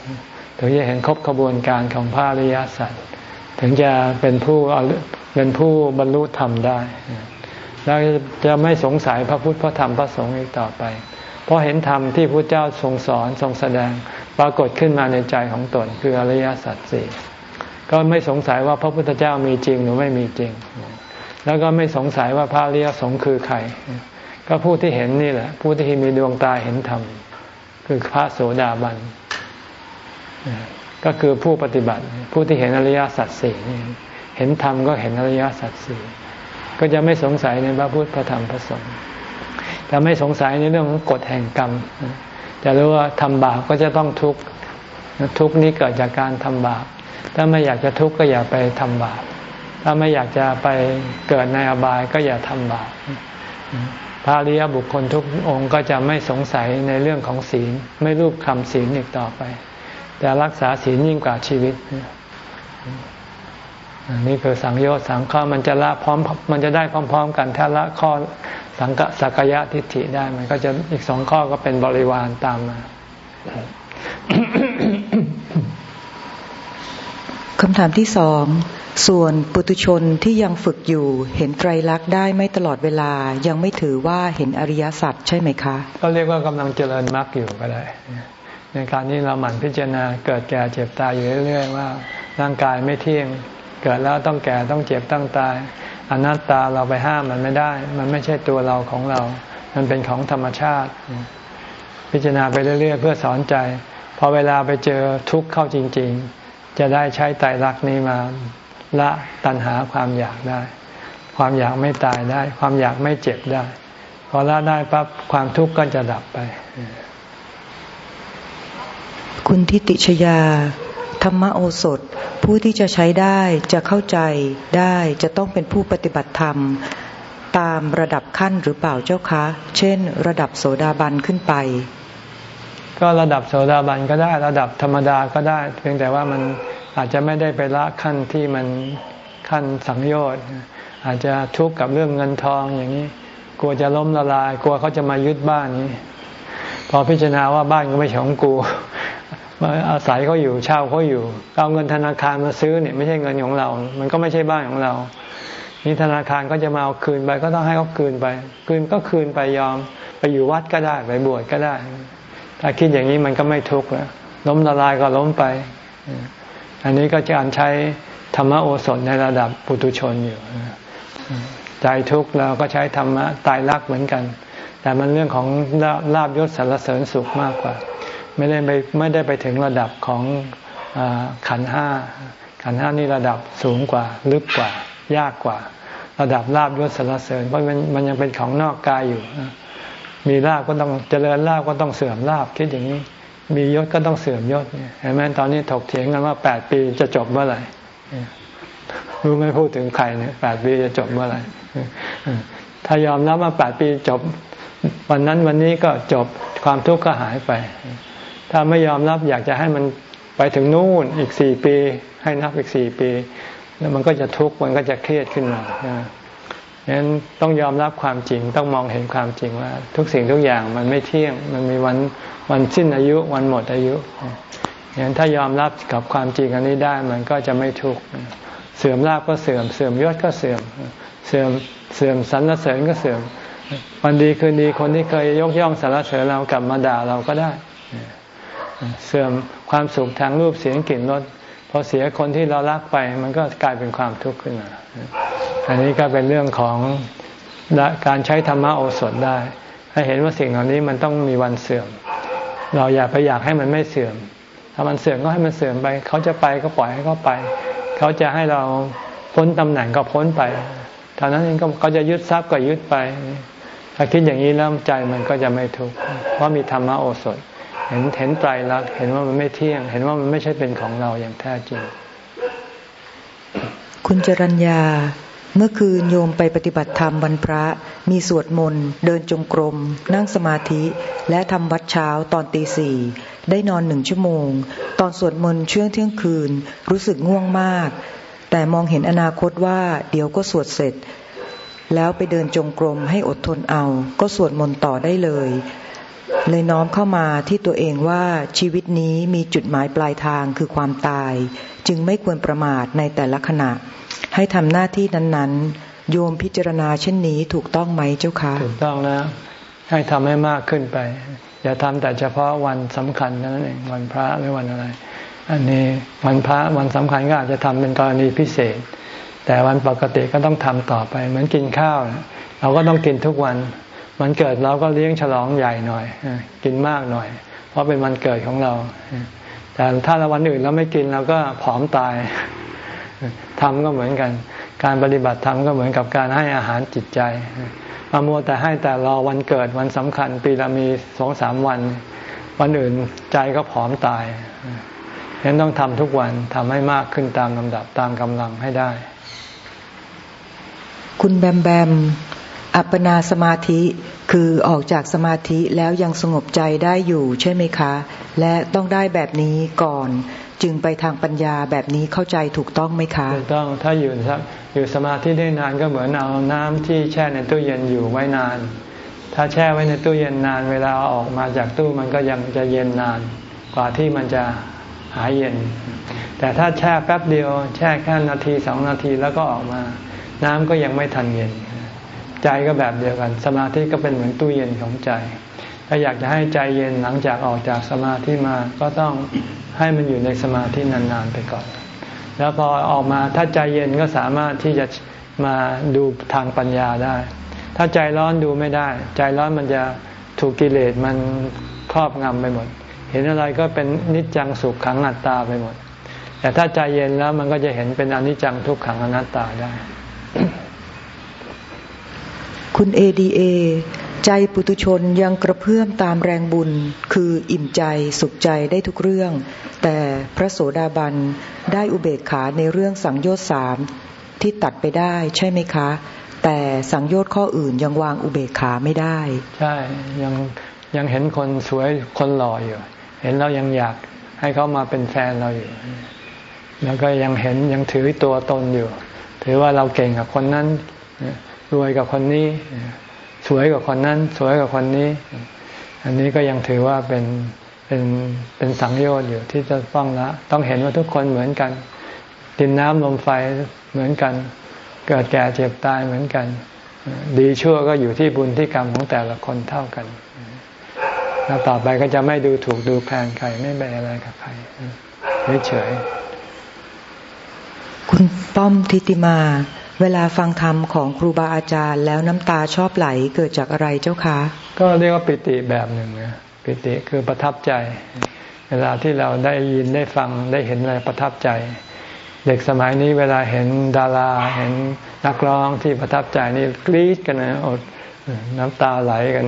ถึงจะเห็นครบกระบวนการของพระอริยสัจ ถึงจะเป็นผู้เป็นผู้บรรลุธรรมได้ แล้วจะไม่สงสัยพระพุทธพระธรรมพระสงฆ์อีกต่อไป เพราะเห็นธรรมที่พระเจ้าทรงสอนทรงแสดงปรากฏขึ้นมาในใจของตนคืออริยสัจสี่ก็ไม่สงสัยว่าพระพุทธเจ้ามีจริงหรือไม่มีจริง แล้วก็ไม่สงสัยว่าพระอริยสงฆ์คือใคร ก็ผู้ที่เห็นนี่แหละ ผู้ที่มีดวงตาเห็นธรรมคือพระโสดาบัน ก็คือผู้ปฏิบัติผู้ที่เห็นอริยสัจสี่เห็นธรรมก็เห็นอริยสัจสี่ก็จะไม่สงสัยในพระพุทธพระธรรมพระสงฆ์จะไม่สงสัยในเรื่องของกฎแห่งกรรม จะรู้ว่าทำบาปก็จะต้องทุกข์ทุกข์นี้เกิดจากการทำบาปถ้าไม่อยากจะทุกข์ก็อย่าไปทำบาปถ้าไม่อยากจะไปเกิดในอบายก็อย่าทำบาปพระริยบุคคลทุกองค์ก็จะไม่สงสัยในเรื่องของศีล ไม่รูปคำศีลอีกต่อไป แต่รักษาศีลยิ่งกว่าชีวิตนี่คือสังโยชน์สังข้อมันจะละพร้อม มันจะได้พร้อม ๆ กัน ถ้าละข้อสังกสักยะทิฏฐิได้ มันก็จะอีกสองข้อก็เป็นบริวารตามมาคำถามที่สอง ส่วนปุตุชนที่ยังฝึกอยู่ เห็นไตรลักษณ์ได้ไม่ตลอดเวลา ยังไม่ถือว่าเห็นอริยสัจใช่ไหมคะ ก็เรียกว่ากำลังเจริญมรรคอยู่ก็ได้ ในการนี้เราหมั่นพิจารณาเกิดแก่เจ็บตายอยู่เรื่อย ๆ ว่า ร่างกายไม่เที่ยง เกิดแล้วต้องแก่ต้องเจ็บต้องตาย อนัตตาเราไปห้ามมันไม่ได้ มันไม่ใช่ตัวเราของเรา มันเป็นของธรรมชาติ พิจารณาไปเรื่อย ๆ เพื่อสอนใจพอเวลาไปเจอทุกข์เข้าจริง ๆ จะได้ใช้ไตรลักษณ์นี้มาละตัณหาความอยากได้ ความอยากไม่ตายได้ ความอยากไม่เจ็บได้ พอละได้ปั๊บความทุกข์ก็จะดับไป คุณทิติชยา ธรรมโอสถ ผู้ที่จะใช้ได้จะเข้าใจได้จะต้องเป็นผู้ปฏิบัติธรรม ตามระดับขั้นหรือเปล่าเจ้าคะ เช่น ระดับโสดาบันขึ้นไป ก็ระดับโสดาบันก็ได้ระดับธรรมดาก็ได้ เพียงแต่ว่ามันอาจจะไม่ได้ไปละขั้นที่มันขั้นสังโยชน์อาจจะทุกข์กับเรื่องเงินทองอย่างนี้ กลัวจะล้มละลาย กลัวเขาจะมายึดบ้านนี้ พอพิจารณาว่าบ้านก็ไม่ใช่ของกู มาอาศัยเขาอยู่เช่าเขาอยู่ เอาเงินธนาคารมาซื้อเนี่ยไม่ใช่เงินของเรา มันก็ไม่ใช่บ้านของเรา นี่ธนาคารก็จะมาเอาคืนไปก็ต้องให้เขาคืนไป คืนก็คืนไปยอม ไปอยู่วัดก็ได้ไปบวชก็ได้ ถ้าคิดอย่างนี้มันก็ไม่ทุกข์แล้วล้มละลายก็ล้มไป อันนี้ก็การใช้ธรรมโอสถในระดับปุถุชนอยู่ใจทุกข์เราก็ใช้ธรรมะตายรักเหมือนกัน แต่มันเรื่องของลาบยศสรรเสริญสุขมากกว่า ไม่ได้ไปไม่ได้ไปถึงระดับของอขันห้าขันห้านี่ระดับสูงกว่า ลึกกว่า ยากกว่า ระดับลาบยศสรรเสริญเพราะมันมันยังเป็นของนอกกายอยู่ มีลาบก็ต้องเจริญลาบก็ต้องเสื่อมลาบคิดอย่างนี้ มียศก็ต้องเสื่อมยศเห็นไหมตอนนี้ถกเถียงกันว่าแปดปีจะจบเมื่อไหร่รู้ไม่พูดถึงใครเนี่ยแปดปีจะจบเมื่อไหร่ถ้ายอมรับว่าแปดปีจบ วันนั้นวันนี้ก็จบความทุกข์ก็หายไป ถ้าไม่ยอมรับอยากจะให้มันไปถึงนู่นอีกสี่ปี ให้นับอีกสี่ปี แล้วมันก็จะทุกข์มันก็จะเครียดขึ้นมาดังนั้นต้องยอมรับความจริงต้องมองเห็นความจริงว่า ทุกสิ่งทุกอย่างมันไม่เที่ยง มันมีวันวันสิ้นอายุวันหมดอายุดังนั้นถ้ายอมรับกับความจริงอันนี้ได้มันก็จะไม่ทุกข์เสื่อมลาบก็เสื่อมเสื่อมยศก็เสื่อม เสื่อมเสื่อมสรรเสริญก็เสื่อมวันดีคืนดีคนที่เคยยกย่องสรรเสริญเรากลับมาด่าเราก็ได้ เสื่อมความสุขทางรูปเสียงกลิ่นรสพอเสียคนที่เรารักไปมันก็กลายเป็นความทุกข์ขึ้นมา อันนี้ก็เป็นเรื่องของการใช้ธรรมะโอสถได้ ให้เห็นว่าสิ่งเหล่านี้มันต้องมีวันเสื่อม เราอย่าไปอยากให้มันไม่เสื่อม ถ้ามันเสื่อมก็ให้มันเสื่อมไป เขาจะไปก็ปล่อยให้เขาไป เขาจะให้เราพ้นตำแหน่งก็พ้นไปท่านั้นเองก็เขาจะยึดทรัพย์ก็ยึดไป ถ้าคิดอย่างนี้แล้วใจมันก็จะไม่ทุกข์ เพราะมีธรรมโอสถ เห็นเห็นไตรลักษณ์เห็นว่ามันไม่เที่ยง เห็นว่ามันไม่ใช่เป็นของเราอย่างแท้จริง คุณจรัญญาเมื่อคืนโยมไปปฏิบัติธรรมวันพระ มีสวดมนต์ เดินจงกรม นั่งสมาธิ และทำวัดเช้าตอนตีสี่ ได้นอนหนึ่งชั่วโมง ตอนสวดมนต์ช่วงเที่ยงคืน รู้สึกง่วงมาก แต่มองเห็นอนาคตว่าเดี๋ยวก็สวดเสร็จ แล้วไปเดินจงกรมให้อดทนเอา ก็สวดมนต์ต่อได้เลย เลยน้อมเข้ามาที่ตัวเองว่าชีวิตนี้มีจุดหมายปลายทางคือความตาย จึงไม่ควรประมาทในแต่ละขณะ ให้ทำหน้าที่นั้น ๆ โยมพิจารณาเช่นนี้ถูกต้องไหมเจ้าคะถูกต้องแล้ว ให้ทำให้มากขึ้นไป อย่าทำแต่เฉพาะวันสำคัญนั่นเองวันพระหรือวันอะไร อันนี้วันพระวันสำคัญก็อาจจะทำเป็นกรณีพิเศษ แต่วันปกติก็ต้องทำต่อไป เหมือนกินข้าว เราก็ต้องกินทุกวัน วันเกิดเราก็เลี้ยงฉลองใหญ่หน่อยกินมากหน่อย เพราะเป็นวันเกิดของเรา แต่ถ้าเราวันอื่นเราไม่กินเราก็ผอมตายทำก็เหมือนกัน การปฏิบัติธรรมก็เหมือนกับการให้อาหารจิตใจมามัวแต่ให้แต่รอวันเกิดวันสำคัญ ปีละมีสองสามวัน วันอื่นใจก็ผอมตายฉะนั้นต้องทำทุกวันทำให้มากขึ้นตามลำดับตามกำลังให้ได้ คุณแบมแบม อัปปนาสมาธิคือออกจากสมาธิแล้วยังสงบใจได้อยู่ใช่ไหมคะ และต้องได้แบบนี้ก่อน จึงไปทางปัญญาแบบนี้เข้าใจถูกต้องไหมคะถูกต้องถ้าอยู่อยู่สมาธิได้นานก็เหมือนเอาน้ำที่แช่ในตู้เย็นอยู่ไว้นาน ถ้าแช่ไว้ในตู้เย็นนาน เวลาออกมาจากตู้มันก็ยังจะเย็นนาน กว่าที่มันจะหายเย็น แต่ถ้าแช่แป๊บเดียว แช่แค่นาทีสองนาทีแล้วก็ออกมา น้ำก็ยังไม่ทันเย็น ใจก็แบบเดียวกัน สมาธิก็เป็นเหมือนตู้เย็นของใจ ถ้าอยากจะให้ใจเย็นหลังจากออกจากสมาธิมาก็ต้องให้มันอยู่ในสมาธินานๆไปก่อน แล้วพอออกมาถ้าใจเย็นก็สามารถที่จะมาดูทางปัญญาได้ ถ้าใจร้อนดูไม่ได้ ใจร้อนมันจะถูกกิเลสมันครอบงำไปหมด เห็นอะไรก็เป็นนิจจังสุขขังอัตตาไปหมด แต่ถ้าใจเย็นแล้วมันก็จะเห็นเป็นอนิจจังทุกขังอนัตตาได้ คุณเอดีเอใจปุตุชนยังกระเพื่อมตามแรงบุญ คืออิ่มใจสุขใจได้ทุกเรื่อง แต่พระโสดาบันได้อุเบกขาในเรื่องสังโยชน์สามที่ตัดไปได้ใช่ไหมคะ แต่สังโยชน์ข้ออื่นยังวางอุเบกขาไม่ได้ ใช่ยังยังเห็นคนสวยคนหล่ออยู่ เห็นแล้วยังอยากให้เขามาเป็นแฟนเราอยู่ แล้วก็ยังเห็นยังถือตัวตนอยู่ ถือว่าเราเก่งกับคนนั้น รวยกับคนนี้ สวยกับคนนั้น สวยกับคนนี้ อันนี้ก็ยังถือว่าเป็นเป็นเป็นสังโยชน์อยู่ที่จะต้องละต้องเห็นว่าทุกคนเหมือนกันดินน้ำลมไฟเหมือนกัน เกิดแก่เจ็บตายเหมือนกัน ดีชั่วก็อยู่ที่บุญที่กรรมของแต่ละคนเท่ากันแล้วต่อไปก็จะไม่ดูถูกดูแคลนใครไม่ไปอะไรกับใครเฉยคุณป้อมทิติมา เวลาฟังธรรมของครูบาอาจารย์ แล้วน้ำตาชอบไหลเกิดจากอะไรเจ้าคะ ก็เรียกว่าปิติแบบหนึ่งนะปิติคือประทับใจ เวลาที่เราได้ยินได้ฟังได้เห็นอะไรประทับใจ เด็กสมัยนี้เวลาเห็นดาราเห็นนักร้องที่ประทับใจนี่กรี๊ดกันนะอดน้ำตาไหลกัน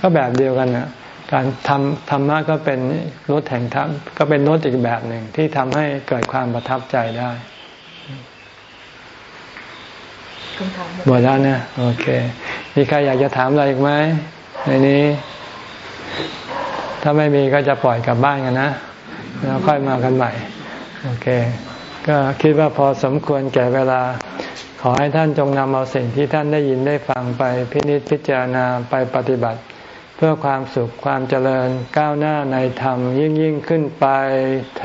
ก็แบบเดียวกันนะการทำธรรมะก็เป็นรถแห่งธรรมก็เป็นรถอีกแบบหนึ่งที่ทำให้เกิดความประทับใจได้ หมดแล้วนะ โอเค มีใครอยากจะถามอะไรอีกไหมในนี้ ถ้าไม่มีก็จะปล่อยกลับบ้านกันนะ แล้วค่อยมากันใหม่ โอเค ก็คิดว่าพอสมควรแก่เวลา ขอให้ท่านจงนำเอาสิ่งที่ท่านได้ยินได้ฟังไปพินิจพิจารณาไปปฏิบัติ เพื่อความสุขความเจริญก้าวหน้าในธรรมยิ่งยิ่งขึ้นไปเธ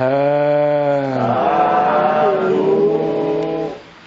อ